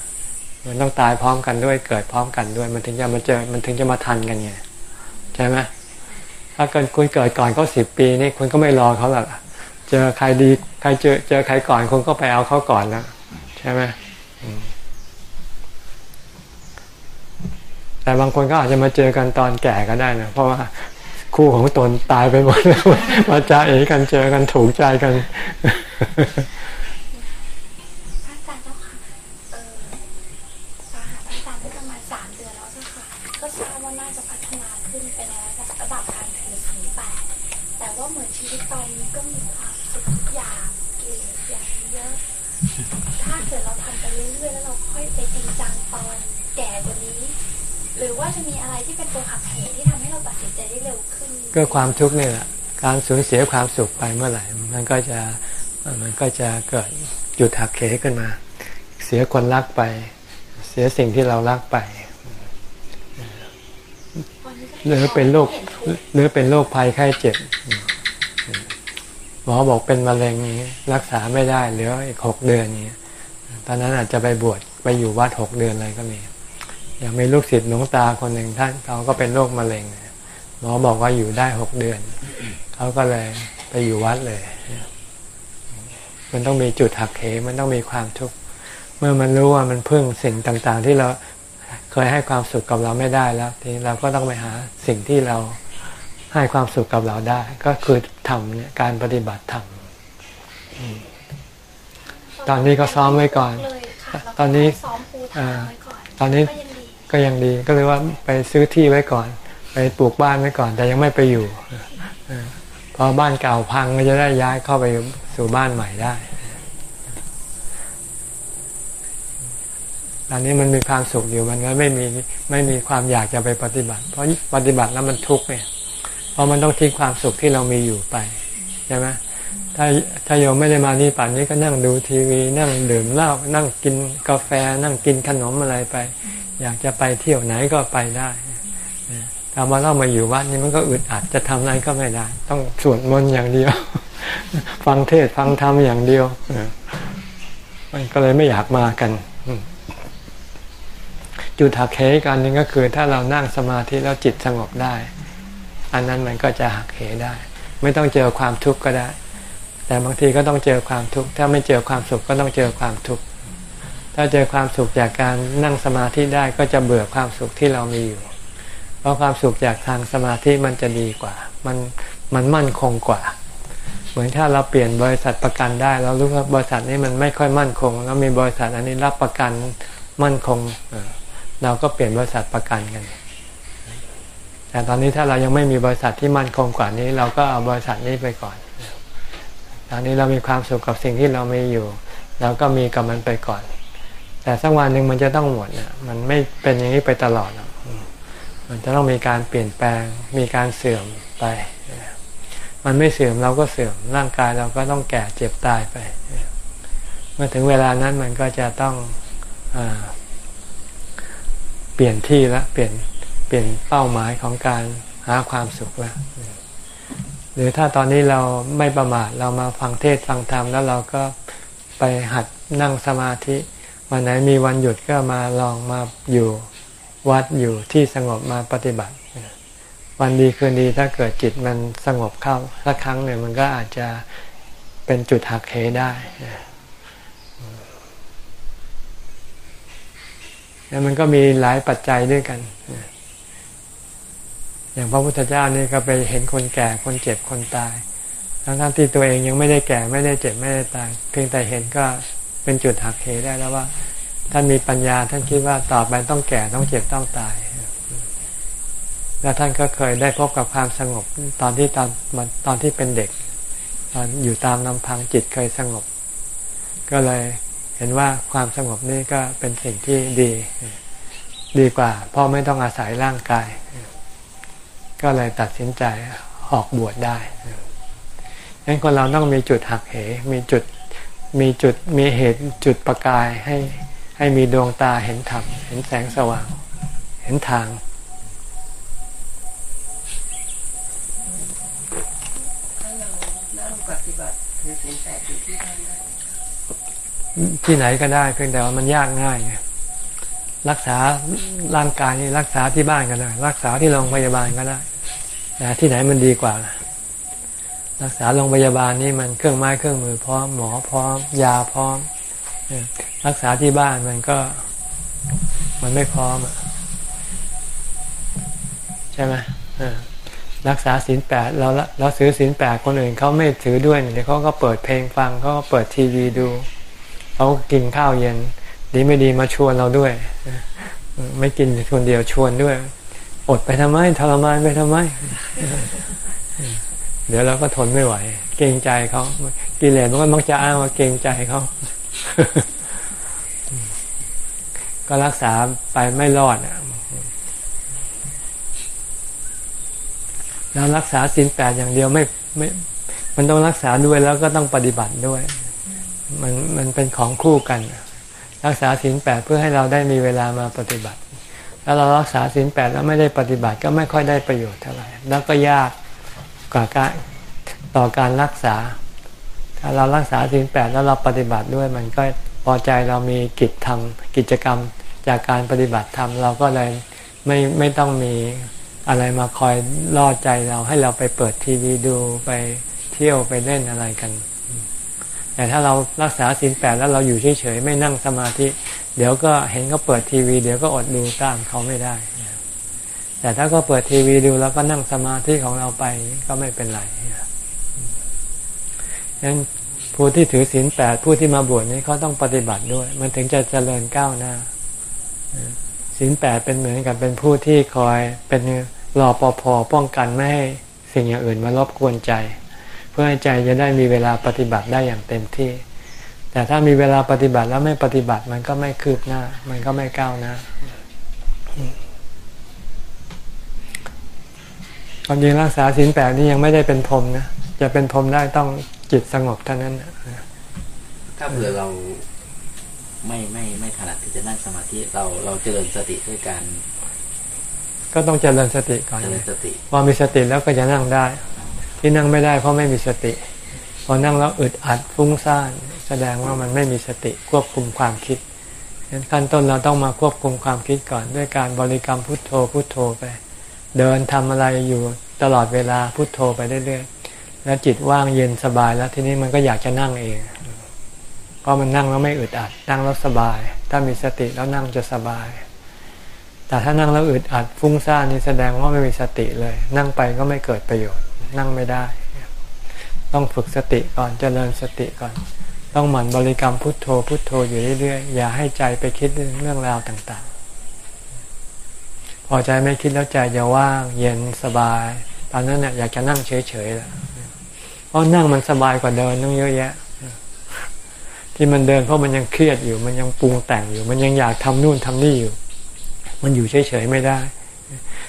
มันต้องตายพร้อมกันด้วยเกิดพร้อมกันด้วย มันถึงจะมาเจอมันถึงจะมาทันกันไงใช่ไหมถ้าเกิดคุณเกิดก่อนเขาสิบปีนี่คุณก็ไม่รอเขาหรอกเจอใครดีใครเจอเจอใครก่อนคุณก็ไปเอาเขาก่อนแล้วใช่ไหมอืม แต่บางคนก็อาจจะมาเจอกันตอนแก่ก็ได้นะเพราะว่าคู่ของตนตายไปหมดแล้วมาจ้าเอกันเจอกันถูกใจกัน รือว่าจะมีอะไรที่เป็นตัวหักเหที่ทำให้เราตัดสินใจได้เร็วขึ้น ก็ความทุกข์นี่แหละการสูญเสียความสุขไปเมื่อไหร่ มันก็จะมันก็จะเกิดหยุดหักเหขึ้นมา เสียคนรักไป เสียสิ่งที่เรารักไปหรือเป็นโรคหรือเป็นโรคภัยไข้เจ็บหมอบอกเป็นมะเร็งนี้รักษาไม่ได้เหลืออีกหกเดือนนี้ตอนนั้นอาจจะไปบวชไปอยู่วัดหกเดือนอะไรก็มี อย่างมีลูกศิษย์หลวงตาคนหนึ่งท่านเขาก็เป็นโรคมะเร็งหมอบอกว่าอยู่ได้หกเดือน เขาก็เลยไปอยู่วัดเลย มันต้องมีจุดหักเหมันต้องมีความทุกข์เมื่อมันรู้ว่ามันพึ่งสิ่งต่างๆ ที่เราเคยให้ความสุขกับเราไม่ได้แล้ว ทีนี้เราก็ต้องไปหาสิ่งที่เราให้ความสุขกับเราได้ ก็คือทำเนี่ยการปฏิบัติธรรมตอนนี้ก็ซ้อมไว้ก่อนเลยค่ะแล้วก็ตอนนี้ซ้อมปูทางไว้ก่อนตอนนี้ ก็ยังดีก็เลยว่าไปซื้อที่ไว้ก่อน ไปปลูกบ้านไว้ก่อน แต่ยังไม่ไปอยู่พอบ้านเก่าพังก็จะได้ย้ายเข้าไปสู่บ้านใหม่ได้ตอนนี้มันมีความสุขอยู่มันก็ไม่มีไม่มีความอยากจะไปปฏิบัติ เพราะปฏิบัติแล้วมันทุกข์เนี่ยเพราะมันต้องทิ้งความสุขที่เรามีอยู่ไปใช่ไหมถ้าถ้าโยมไม่ได้มาที่ป่านนี้ก็นั่งดูทีวี นั่งดื่มเหล้านั่งกินกาแฟ นั่งกินขนมอะไรไป อยากจะไปเที่ยวไหนก็ไปได้ถ้ามาเล่ามาอยู่วัดนี่มันก็อึดอัดจะทำอะไรก็ไม่ได้ ต้องสวดมนต์อย่างเดียว ฟังเทศฟังธรรมอย่างเดียวมันก็เลยไม่อยากมากันจุดหักเหกันนึงก็คือ ถ้าเรานั่งสมาธิแล้วจิตสงบได้ อันนั้นมันก็จะหักเหได้ ไม่ต้องเจอความทุกข์ก็ได้ แต่บางทีก็ต้องเจอความทุกข์ถ้าไม่เจอความสุขก็ต้องเจอความทุกข์ ถ้าเจอความสุขจากการนั่งสมาธิได้ก็จะเบื่อความสุขที่เรามีอยู่ เพราะความสุขจากทางสมาธิมันจะดีกว่า มันมันมั่นคงกว่า เหมือนถ้าเราเปลี่ยนบริษัทประกันได้เรารู้ว่าบริษัทนี้มันไม่ค่อยมั่นคง แล้วมีบริษัทอันนี้รับประกันมั่นคงเราก็เปลี่ยนบริษัทประกันกัน แต่ตอนนี้ถ้าเรายังไม่มีบริษัทที่มั่นคงกว่านี้ เราก็เอาบริษัทนี้ไปก่อน ตอนนี้เรามีความสุขกับสิ่งที่เรามีอยู่ เราก็มีกับมันไปก่อน แต่สักวันหนึ่งมันจะต้องหมดเนี่ยมันไม่เป็นอย่างนี้ไปตลอดหรอกมันจะต้องมีการเปลี่ยนแปลง มีการเสื่อมไป มันไม่เสื่อมเราก็เสื่อมร่างกายเราก็ต้องแก่เจ็บตายไป เมื่อถึงเวลานั้นมันก็จะต้องอเปลี่ยนที่ละ เปลี่ยนเปลี่ยนเป้าหมายของการหาความสุขละหรือถ้าตอนนี้เราไม่ประมาทเรามาฟังเทศฟังธรรมแล้วเราก็ไปหัดนั่งสมาธิ วันไหนมีวันหยุดก็มาลองมาอยู่วัดอยู่ที่สงบมาปฏิบัติ วันดีคืนดีถ้าเกิดจิตมันสงบเข้าสักครั้งเนี่ยมันก็อาจจะเป็นจุดหักเหได้แล้วมันก็มีหลายปัจจัยด้วยกัน อย่างพระพุทธเจ้านี่ก็ไปเห็นคนแก่คนเจ็บคนตาย ทั้งๆที่ตัวเองยังไม่ได้แก่ไม่ได้เจ็บไม่ได้ตาย เพียงแต่เห็นก็ เป็นจุดหักเหได้แล้วว่า ท่านมีปัญญาท่านคิดว่าต่อไปต้องแก่ต้องเจ็บต้องตาย แล้วท่านก็เคยได้พบกับความสงบตอนที่ตอนตอนที่เป็นเด็ก ตอนอยู่ตามลำพังจิตเคยสงบ ก็เลยเห็นว่าความสงบนี่ก็เป็นสิ่งที่ดี ดีกว่าเพราะไม่ต้องอาศัยร่างกาย ก็เลยตัดสินใจออกบวชได้ดังนั้นคนเราต้องมีจุดหักเหมีจุด มีจุดมีเหตุจุดประกายให้ให้มีดวงตาเห็นธรรมเห็นแสงสว่าง เห็นทางถ้าเรานั่งปฏิบัติถือศีลแปดอยู่ที่บ้านได้ที่ไหนก็ได้เพียงแต่ว่ามันยากง่ายไงรักษาร่างกายนี่รักษาที่บ้านก็ได้ รักษาที่โรงพยาบาลก็ได้แต่ที่ไหนมันดีกว่า รักษาโรงพยาบาลนี่มันเครื่องไม้เครื่องมือพร้อมหมอพร้อม ยาพร้อม รักษาที่บ้านมันก็มันไม่พร้อมใช่ไหมรักษาศีลแปดเราเราซื้อศีลแปดคนอื่นเขาไม่ถือด้วยเนี่ยเขาก็เปิดเพลงฟังเขาก็เปิดทีวีดูเขากินข้าวเย็น ดีไม่ดีมาชวนเราด้วย ไม่กินคนเดียวชวนด้วย อดไปทำไมทรมานไปทำไม เดี๋ยวเราก็ทนไม่ไหว เกรงใจเขากิเลสมันก็มักจะอ้างว่าเกรงใจเขาก็รักษาไปไม่รอดแล้วรักษาสินแปดอย่างเดียวไม่ไม่ มันต้องรักษาด้วยแล้วก็ต้องปฏิบัติด้วย มันมันเป็นของคู่กัน รักษาศีลแปดเพื่อให้เราได้มีเวลามาปฏิบัติถ้าเรารักษาศีลแปดแล้วไม่ได้ปฏิบัติก็ไม่ค่อยได้ประโยชน์เท่าไหร่แล้วก็ยาก กว่าการต่อการรักษา ถ้าเรารักษาศีลแปดแล้วเราปฏิบัติด้วยมันก็พอใจเรามีกิจทำกิจกรรมจากการปฏิบัติธรรมเราก็เลยไม่ไม่ต้องมีอะไรมาคอยล่อใจเราให้เราไปเปิดทีวีดูไปเที่ยวไปเล่นอะไรกัน แต่ถ้าเรารักษาศีลแปดแล้วเราอยู่เฉยๆไม่นั่งสมาธิ เดี๋ยวก็เห็นเขาเปิดทีวี เดี๋ยวก็อดดูตามเขาไม่ได้ แต่ถ้าก็เปิดทีวีดูแล้วก็นั่งสมาธิของเราไปก็ไม่เป็นไรงั้นผู้ที่ถือศีลแปดผู้ที่มาบวชนี้เขาต้องปฏิบัติด้วย มันถึงจะเจริญก้าวหน้าศีลแปดเป็นเหมือนกับเป็นผู้ที่คอยเป็นรอปภป้องกันไม่ให้สิ่งอย่างอื่นมารบกวนใจ เพื่อให้ใจจะได้มีเวลาปฏิบัติได้อย่างเต็มที่ แต่ถ้ามีเวลาปฏิบัติแล้วไม่ปฏิบัติมันก็ไม่คืบหน้า มันก็ไม่ก้าวหน้า ความจริงรักษาศีลแปดนี่ยังไม่ได้เป็นพรมนะ จะเป็นพรหมได้ต้องจิตสงบเท่านั้นถ้าเผื่อเราไม่ไม่ไม่ถนัดที่จะนั่งสมาธิเราเราเจริญสติด้วยการ ก็ต้องเจริญสติก่อนเจริญสติพอมีสติแล้วก็จะนั่งได้ ที่นั่งไม่ได้เพราะไม่มีสติ พอนั่งแล้วอึดอัดฟุ้งซ่านแสดงว่ามันไม่มีสติควบคุมความคิดงั้นขั้นต้นเราต้องมาควบคุมความคิดก่อนด้วยการบริกรรมพุทโธพุทโธไป เดินทำอะไรอยู่ตลอดเวลาพุทโธไปเรื่อยๆแล้วจิตว่างเย็นสบายแล้วทีนี้มันก็อยากจะนั่งเอง เพราะมันนั่งแล้วไม่อึดอัด นั่งแล้วสบาย ถ้ามีสติแล้วนั่งจะสบาย แต่ถ้านั่งแล้วอึดอัดฟุ้งซ่านนี่แสดงว่าไม่มีสติเลย นั่งไปก็ไม่เกิดประโยชน์ นั่งไม่ได้ ต้องฝึกสติก่อนเจริญสติก่อน ต้องหมั่นบริกรรมพุทโธพุทโธอยู่เรื่อยๆอย่าให้ใจไปคิดเรื่องราวต่างๆ พอใจไม่คิดแล้วใจจะว่างเย็นสบาย ตอนนั้นเนี่ยอยากจะนั่งเฉยๆแหละเพราะนั่งมันสบายกว่าเดินต้องเยอะแยะ ที่มันเดินเพราะมันยังเครียดอยู่ มันยังปรุงแต่งอยู่ มันยังอยากทำนู่นทำนี่อยู่ มันอยู่เฉยๆไม่ได้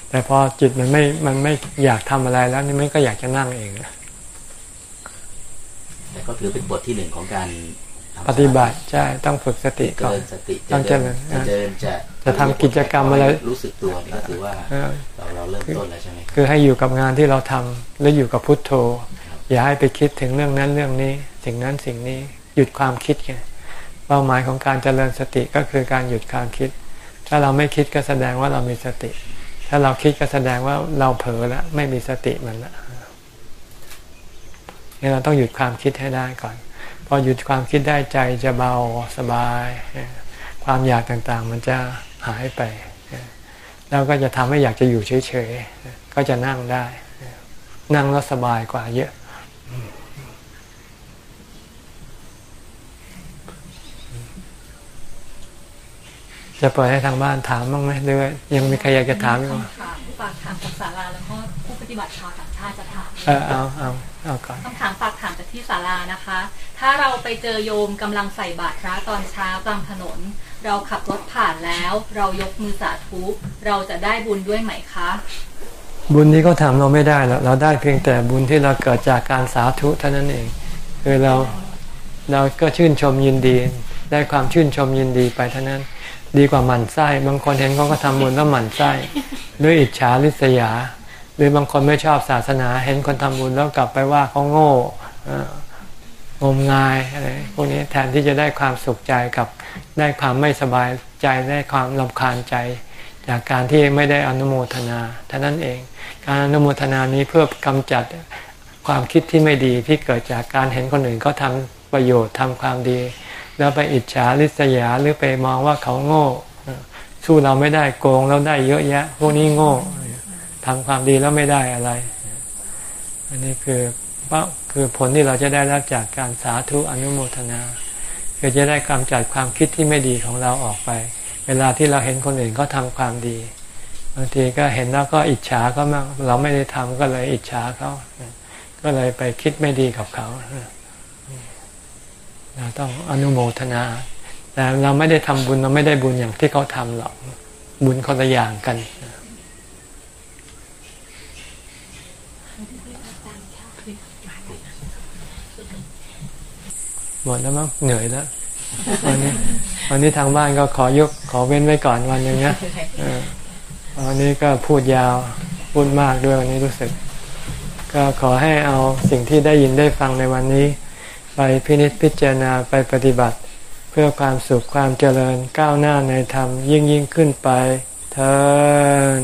แต่พอจิตมันไม่มันไม่อยากทำอะไรแล้วนี่มันก็อยากจะนั่งเองแต่ก็ถือเป็นบทที่หนึ่งของการ ปฏิบัติใช่ต้องฝึกสติเจก่อนริญสติต้องเจจะริเดิญนจะเดินจะจะทำกิจกรรมอะไรรู้สึกตัวนี่ก็ถือว่าเออเราเราเริ่มต้นแล้วใช่ไหมครับคือให้อยู่กับงานที่เราทำแล้วอยู่กับพุทโธ อย่าให้ไปคิดถึงเรื่องนั้นเรื่องนี้ สิ่งนั้นสิ่งนี้หยุดความคิดไงเป้าหมายของการเจริญสติก็คือการหยุดความคิด ถ้าเราไม่คิดก็แสดงว่าเรามีสติ ถ้าเราคิดก็แสดงว่าเราเผลอแล้วไม่มีสติมันละนี่เราต้องหยุดความคิดให้ได้ก่อน พอหยุดความคิดได้ใจจะเบาสบาย ความอยากต่างๆ มันจะหายไป แล้วก็จะทำให้อยากจะอยู่เฉยๆ ก็จะนั่งได้ นั่งแล้วสบายกว่าเยอะจะปล่อยให้ทางบ้านถามบ้างไหมหรือว่ายังมีใครอยากจะถามอีกไหมถามฝากถามจากศาลาแล้วก็ผู้ปฏิบัติชาวต่างชาติจะถาม เออเอาเอาเอาก่อนคำถามฝากถามจากที่ศาลานะคะ ถ้าเราไปเจอโยมกำลังใส่บาตรพระตอนเช้ากลางถนน เราขับรถผ่านแล้ว เรายกมือสาธุเราจะได้บุญด้วยไหมคะ บุญนี้ก็ทำเราไม่ได้หรอกเราได้เพียงแต่บุญที่เราเกิดจากการสาธุเท่านั้นเองคือเราเราก็ชื่นชมยินดี ได้ความชื่นชมยินดีไปเท่านั้น ดีกว่าหมั่นไส้บางคนเห็นเขาก็ทำบุญแล้วหมั่นไส้ด้วยอิจฉาริษยา หรือบางคนไม่ชอบศาสนา เห็นคนทำบุญแล้วกลับไปว่าเขาโง่อ่อ งมงายอะไรพวกนี้แทนที่จะได้ความสุขใจกับได้ความไม่สบายใจได้ความลำคาญใจ จากการที่ไม่ได้อนุโมทนาเท่านั้นเอง การอนุโมทนานี้เพื่อกำจัดความคิดที่ไม่ดีที่เกิดจากการเห็นคนอื่นเขาทำประโยชน์ทำความดี แล้วไปอิจฉาริษยาหรือไปมองว่าเขาโง่สู้เราไม่ได้โกงแล้วได้เยอะแยะ พวกนี้โง่ทำความดีแล้วไม่ได้อะไร อันนี้คือ คือผลที่เราจะได้รับจากการสาธุอนุโมทนาคือจะได้กำจัดความคิดที่ไม่ดีของเราออกไป เวลาที่เราเห็นคนอื่นเขาทำความดี บางทีก็เห็นแล้วก็อิจฉาเขามากเราไม่ได้ทำก็เลยอิจฉาเขาก็เลยไปคิดไม่ดีกับเขาเราต้องอนุโมทนาแต่เราไม่ได้ทำบุญเราไม่ได้บุญอย่างที่เขาทำหรอกบุญคนละอย่างกัน หมดแล้วมั้งเหนื่อยแล้ววันนี้วันนี้ทางบ้านก็ขอยกขอเว้นไว้ก่อนวันหนึ่งนะเออวันนี้ก็พูดยาวพูดมากด้วยวันนี้รู้สึก ก็ขอให้เอาสิ่งที่ได้ยินได้ฟังในวันนี้ ไปพินิจพิจารณาไปปฏิบัติ เพื่อความสุขความเจริญก้าวหน้าในธรรมยิ่งยิ่งขึ้นไปเธอ